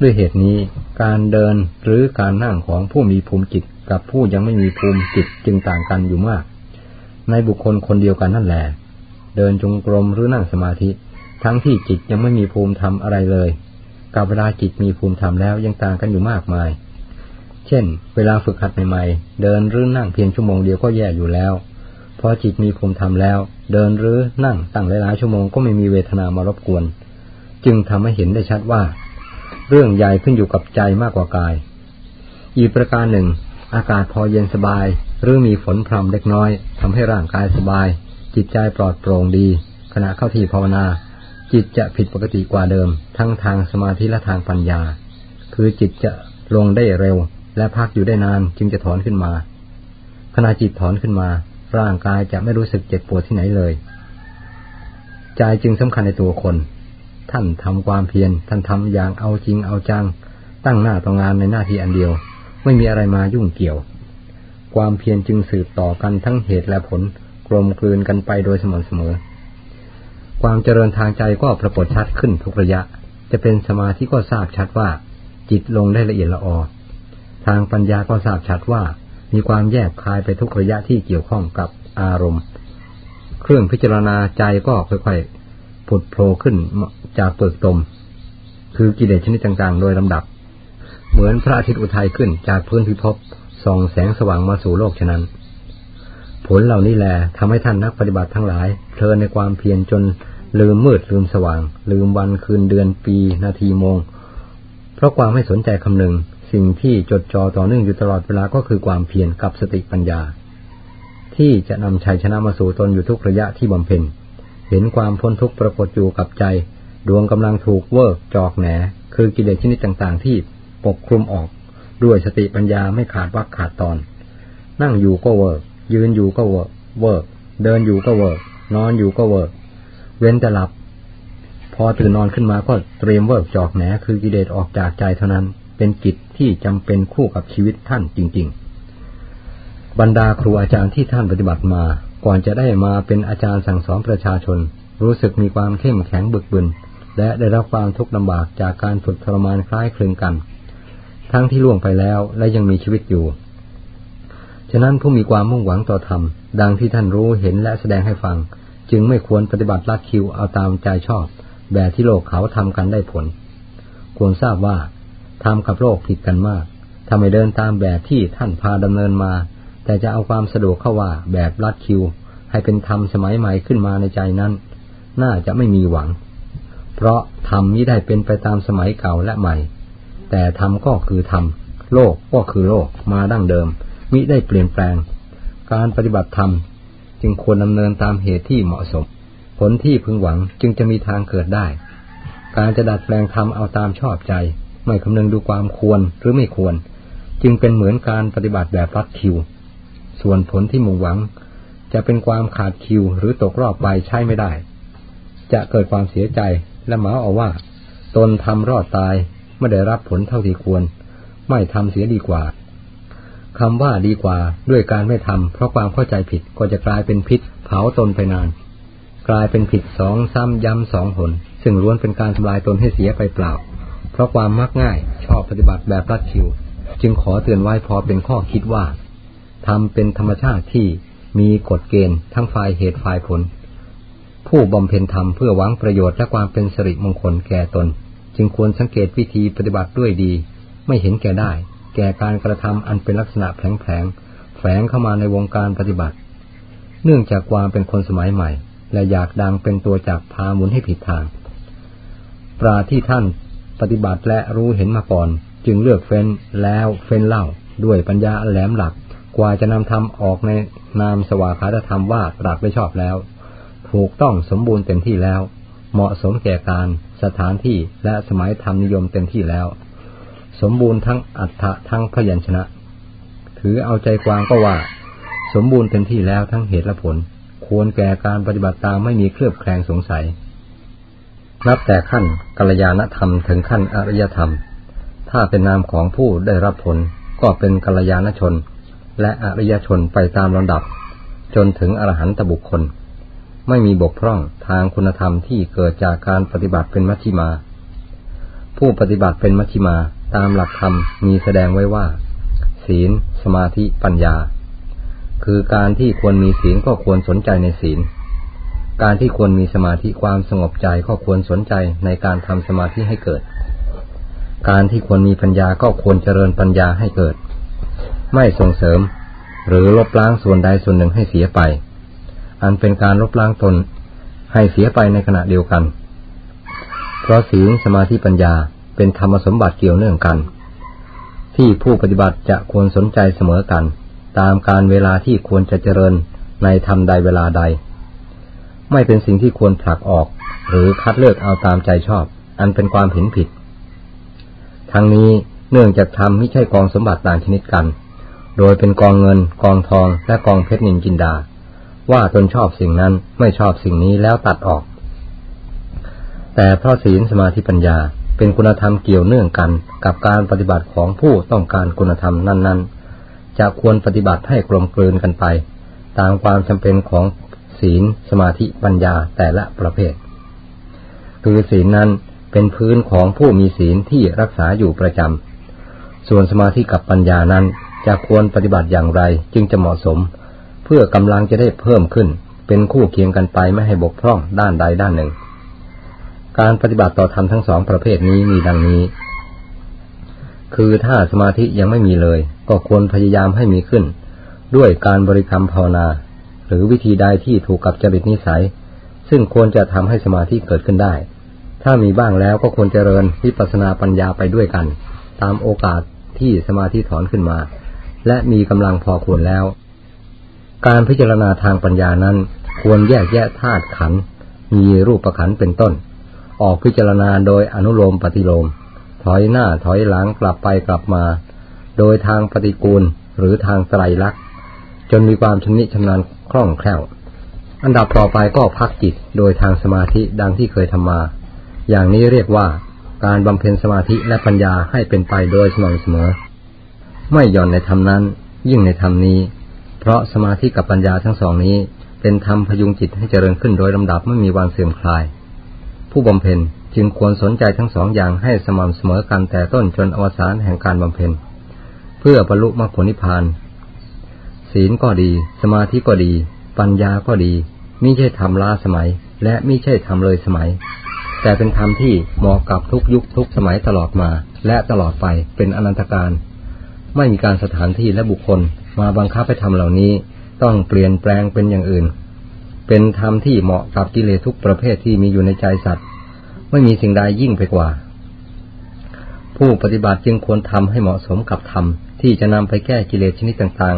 ด้วยเหตุนี้การเดินหรือการนั่งของผู้มีภูมิจิต กับผู้ยังไม่มีภูมิจิตจึงต่างกันอยู่มาก ในบุคคลคนเดียวกันนั่นแหละเดินจงกรมหรือนั่งสมาธิ ทั้งที่จิตยังไม่มีภูมิธรรมอะไรเลย กับเวลาจิตมีภูมิธรรมแล้วยังต่างกันอยู่มากมาย เช่น เวลาฝึกหัดใหม่ๆ เดินหรือนั่งเพียงชั่วโมงเดียวก็แย่อยู่แล้ว พอจิตมีภูมิธรรมแล้ว เดินหรือนั่งตั้งหลายๆชั่วโมงก็ไม่มีเวทนามารบกวน จึงทำให้เห็นได้ชัดว่า เรื่องใหญ่ขึ้นอยู่กับใจมากกว่ากาย อีกประการหนึ่ง อากาศพอเย็นสบาย หรือมีฝนพรำเล็กน้อยทำให้ร่างกายสบาย จิตใจปลอดโปร่งดี ขณะเข้าที่ภาวนา จิตจะผิดปกติกว่าเดิม ทั้งทางสมาธิและทางปัญญา คือจิตจะลงได้เร็ว และพักอยู่ได้นานจึงจะถอนขึ้นมา ขณะจิตถอนขึ้นมา ร่างกายจะไม่รู้สึกเจ็บปวดที่ไหนเลยใจจึงสำคัญในตัวคน ท่านทำความเพียรท่านทำอย่างเอาจริงเอาจัง ตั้งหน้าต่องานในหน้าที่อันเดียว ไม่มีอะไรมายุ่งเกี่ยว ความเพียรจึงสืบต่อกันทั้งเหตุและผลกลมกลืนกันไปโดยสม่ำเสมอ ความเจริญทางใจก็ปรากฏชัดขึ้นทุกระยะ จะเป็นสมาธิก็ทราบชัดว่า จิตลงได้ละเอียดละออ ทางปัญญาก็ทราบชัดว่า มีความแยกคายไปทุกระยะที่เกี่ยวข้องกับอารมณ์ เครื่องพิจารณาใจก็ค่อยๆผุดโผล่ขึ้นจากเปลือกตม คือกิเลสชนิดต่างๆ โดยลำดับ เหมือนพระอาทิตย์อุทัยขึ้นจากพื้นพิภพส่องแสงสว่างมาสู่โลกฉะนั้น ผลเหล่านี้แหละทำให้ท่านนักปฏิบัติทั้งหลายเพลินในความเพียรจนลืมมืดลืมสว่าง ลืมวันคืนเดือนปีนาทีโมง เพราะความไม่สนใจคำนึง สิ่งที่จดจ่อต่อเนื่องอยู่ตลอดเวลาก็คือความเพียรกับสติปัญญา ที่จะนำชัยชนะมาสู่ตนอยู่ทุกระยะที่บำเพ็ญเห็นความพ้นทุกข์ปรากฏอยู่กับใจ ดวงกำลังถูกเวิร์กจอกแหน คือกิเลสชนิดต่างๆ ที่ ปกคลุมออก ด้วยสติปัญญาไม่ขาดวรรคขาดตอน นั่งอยู่ก็เวิร์กยืนอยู่ก็เวิร์กเวิร์กเดินอยู่ก็เวิร์กนอนอยู่ก็เวิร์กเว้นแต่หลับ พอตื่นนอนขึ้นมาก็เตรียมเวิร์กจอกแหนคือกิเลสออกจากใจเท่านั้น เป็นกิจที่จำเป็นคู่กับชีวิตท่านจริง ๆ บรรดาครูอาจารย์ที่ท่านปฏิบัติมา ก่อนจะได้มาเป็นอาจารย์สั่งสอนประชาชน รู้สึกมีความเข้มแข็งบึกบึนและได้รับความทุกข์ลำบากจากการฝึกทรมานคล้ายคลึงกัน ทั้งที่ล่วงไปแล้วและยังมีชีวิตอยู่ ฉะนั้นผู้มีความมุ่งหวังต่อธรรม ดังที่ท่านรู้เห็นและแสดงให้ฟัง จึงไม่ควรปฏิบัติลัดคิวเอาตามใจชอบ แบบที่โลกเขาทำกันได้ผล ควรทราบว่าทำกับโลกผิดกันมากทำไมเดินตามแบบที่ท่านพาดำเนินมา แต่จะเอาความสะดวกเข้าว่าแบบลัดคิว ให้เป็นธรรมสมัยใหม่ขึ้นมาในใจนั้น น่าจะไม่มีหวัง เพราะธรรมนี้ได้เป็นไปตามสมัยเก่าและใหม่ แต่ธรรมก็คือธรรม โลกก็คือโลกมาดั้งเดิม มิได้เปลี่ยนแปลง การปฏิบัติธรรมจึงควรดำเนินตามเหตุที่เหมาะสม ผลที่พึงหวังจึงจะมีทางเกิดได้ การจะดัดแปลงธรรมเอาตามชอบใจ ไม่คำนึงดูความควรหรือไม่ควร จึงเป็นเหมือนการปฏิบัติแบบรัดคิว ส่วนผลที่มุ่งหวัง จะเป็นความขาดคิวหรือตกรอบไปใช้ไม่ได้ จะเกิดความเสียใจและหมาเอาว่า ตนทำรอดตาย ไม่ได้รับผลเท่าที่ควร ไม่ทำเสียดีกว่าคำว่าดีกว่าด้วยการไม่ทำเพราะความเข้าใจผิดก็จะกลายเป็นพิษ เผาตนไปนาน กลายเป็นผิดสองซ้ำย้ำสองหน ซึ่งล้วนเป็นการทำลายตนให้เสียไปเปล่า เพราะความมักง่ายชอบปฏิบัติแบบรัดคิว จึงขอเตือนไว้พอเป็นข้อคิดว่าทำเป็นธรรมชาติที่มีกฎเกณฑ์ทั้งฝ่ายเหตุฝ่ายผล ผู้บำเพ็ญธรรมเพื่อหวังประโยชน์และความเป็นสิริมงคลแก่ตน จึงควรสังเกตวิธีปฏิบัติด้วยดี ไม่เห็นแก่ได้ แก่การกระทำอันเป็นลักษณะแผลงแฝงเข้ามาในวงการปฏิบัติ เนื่องจากความเป็นคนสมัยใหม่ และอยากดังเป็นตัวจักพาหมุนให้ผิดทาง ปราที่ท่านปฏิบัติและรู้เห็นมาก่อน จึงเลือกเฟ้นแล้วเฟ้นเล่า ด้วยปัญญาแหลมหลัก กว่าจะนำธรรมออกในนามสวากขาธรรมว่าตรัสไม่ชอบแล้ว ถูกต้องสมบูรณ์เต็มที่แล้ว เหมาะสมแก่การสถานที่และสมัยธรรมนิยมเต็มที่แล้ว สมบูรณ์ทั้งอัฏฐะทั้งพยัญชนะ ถือเอาใจกวางก็ว่า สมบูรณ์เต็มที่แล้วทั้งเหตุและผล ควรแก่การปฏิบัติตามไม่มีเครือบแคลงสงสัย นับแต่ขั้นกัลยาณธรรมถึงขั้นอริยธรรม ถ้าเป็นนามของผู้ได้รับผลก็เป็นกัลยาณชน และอริยชนไปตามลำดับ จนถึงอรหันตบุคคล ไม่มีบกพร่องทางคุณธรรมที่เกิดจากการปฏิบัติเป็นมัชฌิมา ผู้ปฏิบัติเป็นมัชฌิมาตามหลักธรรมมีแสดงไว้ว่า ศีล สมาธิปัญญา คือการที่ควรมีศีลก็ควรสนใจในศีล การที่ควรมีสมาธิความสงบใจก็ควรสนใจในการทำสมาธิให้เกิด การที่ควรมีปัญญาก็ควรเจริญปัญญาให้เกิด ไม่ส่งเสริม หรือลบล้างส่วนใดส่วนหนึ่งให้เสียไป อันเป็นการลบล้างตน ให้เสียไปในขณะเดียวกัน เพราะศีลสมาธิปัญญาเป็นธรรมสมบัติเกี่ยวเนื่องกัน ที่ผู้ปฏิบัติจะควรสนใจเสมอกัน ตามการเวลาที่ควรจะเจริญในธรรมใดเวลาใด ไม่เป็นสิ่งที่ควรผลักออก หรือคัดเลือกเอาตามใจชอบ อันเป็นความเห็นผิด ทั้งนี้เนื่องจากธรรมไม่ใช่กองสมบัติต่างชนิดกัน โดยเป็นกองเงิน กองทองและกองเพชรนินจินดา ว่าตนชอบสิ่งนั้นไม่ชอบสิ่งนี้แล้วตัดออก แต่เพราะศีลสมาธิปัญญาเป็นคุณธรรมเกี่ยวเนื่องกันกับการปฏิบัติของผู้ต้องการคุณธรรมนั้น ๆ จะควรปฏิบัติให้กลมกลืนกันไป ตามความจำเป็นของศีลสมาธิปัญญาแต่ละประเภท คือศีลนั้นเป็นพื้นของผู้มีศีลที่รักษาอยู่ประจำส่วนสมาธิกับปัญญานั้นจะควรปฏิบัติอย่างไรจึงจะเหมาะสม เพื่อกำลังจะได้เพิ่มขึ้น เป็นคู่เคียงกันไปไม่ให้บกพร่องด้านใดด้านหนึ่ง การปฏิบัติต่อธรรมทั้งสองประเภทนี้มีดังนี้ คือถ้าสมาธิยังไม่มีเลย ก็ควรพยายามให้มีขึ้น ด้วยการบริกรรมภาวนา หรือวิธีใดที่ถูกกับจริตนิสัย ซึ่งควรจะทำให้สมาธิเกิดขึ้นได้ ถ้ามีบ้างแล้วก็ควรเจริญวิปัสนาปัญญาไปด้วยกัน ตามโอกาสที่สมาธิถอนขึ้นมา และมีกำลังพอควรแล้ว การพิจารณาทางปัญญานั้น ควรแยกแยะธาตุขัน มีรูปขันเป็นต้น ออกพิจารณาโดยอนุโลมปฏิโลม ถอยหน้าถอยหลังกลับไปกลับมา โดยทางปฏิกูลหรือทางไตรลักษณ์จนมีความชำนิชำนาญคล่องแคล่ว อันดับต่อไปก็พักจิตโดยทางสมาธิดังที่เคยทำมา อย่างนี้เรียกว่าการบำเพ็ญสมาธิและปัญญาให้เป็นไปโดยสม่ำเสมอ ไม่หย่อนในธรรมนั้น ยิ่งในธรรมนี้ เพราะสมาธิกับปัญญาทั้งสองนี้ เป็นธรรมพยุงจิตให้เจริญขึ้นโดยลำดับไม่มีวันเสื่อมคลาย ผู้บำเพ็ญจึงควรสนใจทั้งสองอย่างให้สม่ำเสมอกันแต่ต้นจนอวสานแห่งการบำเพ็ญ เพื่อบรรลุมรรคผลนิพพาน ศีลก็ดี สมาธิก็ดี ปัญญาก็ดีมิใช่ทำล้าสมัย และมิใช่ทำเลยสมัย แต่เป็นธรรมที่เหมาะกับทุกยุคทุกสมัยตลอดมา และตลอดไปเป็นอนันตการ ไม่มีการสถานที่และบุคคล มาบังคับให้ทำเหล่านี้ต้องเปลี่ยนแปลงเป็นอย่างอื่น เป็นธรรมที่เหมาะกับกิเลสทุกประเภทที่มีอยู่ในใจสัตว์ ไม่มีสิ่งใดยิ่งไปกว่า ผู้ปฏิบัติจึงควรทำให้เหมาะสมกับธรรมที่จะนำไปแก้กิเลสชนิดต่าง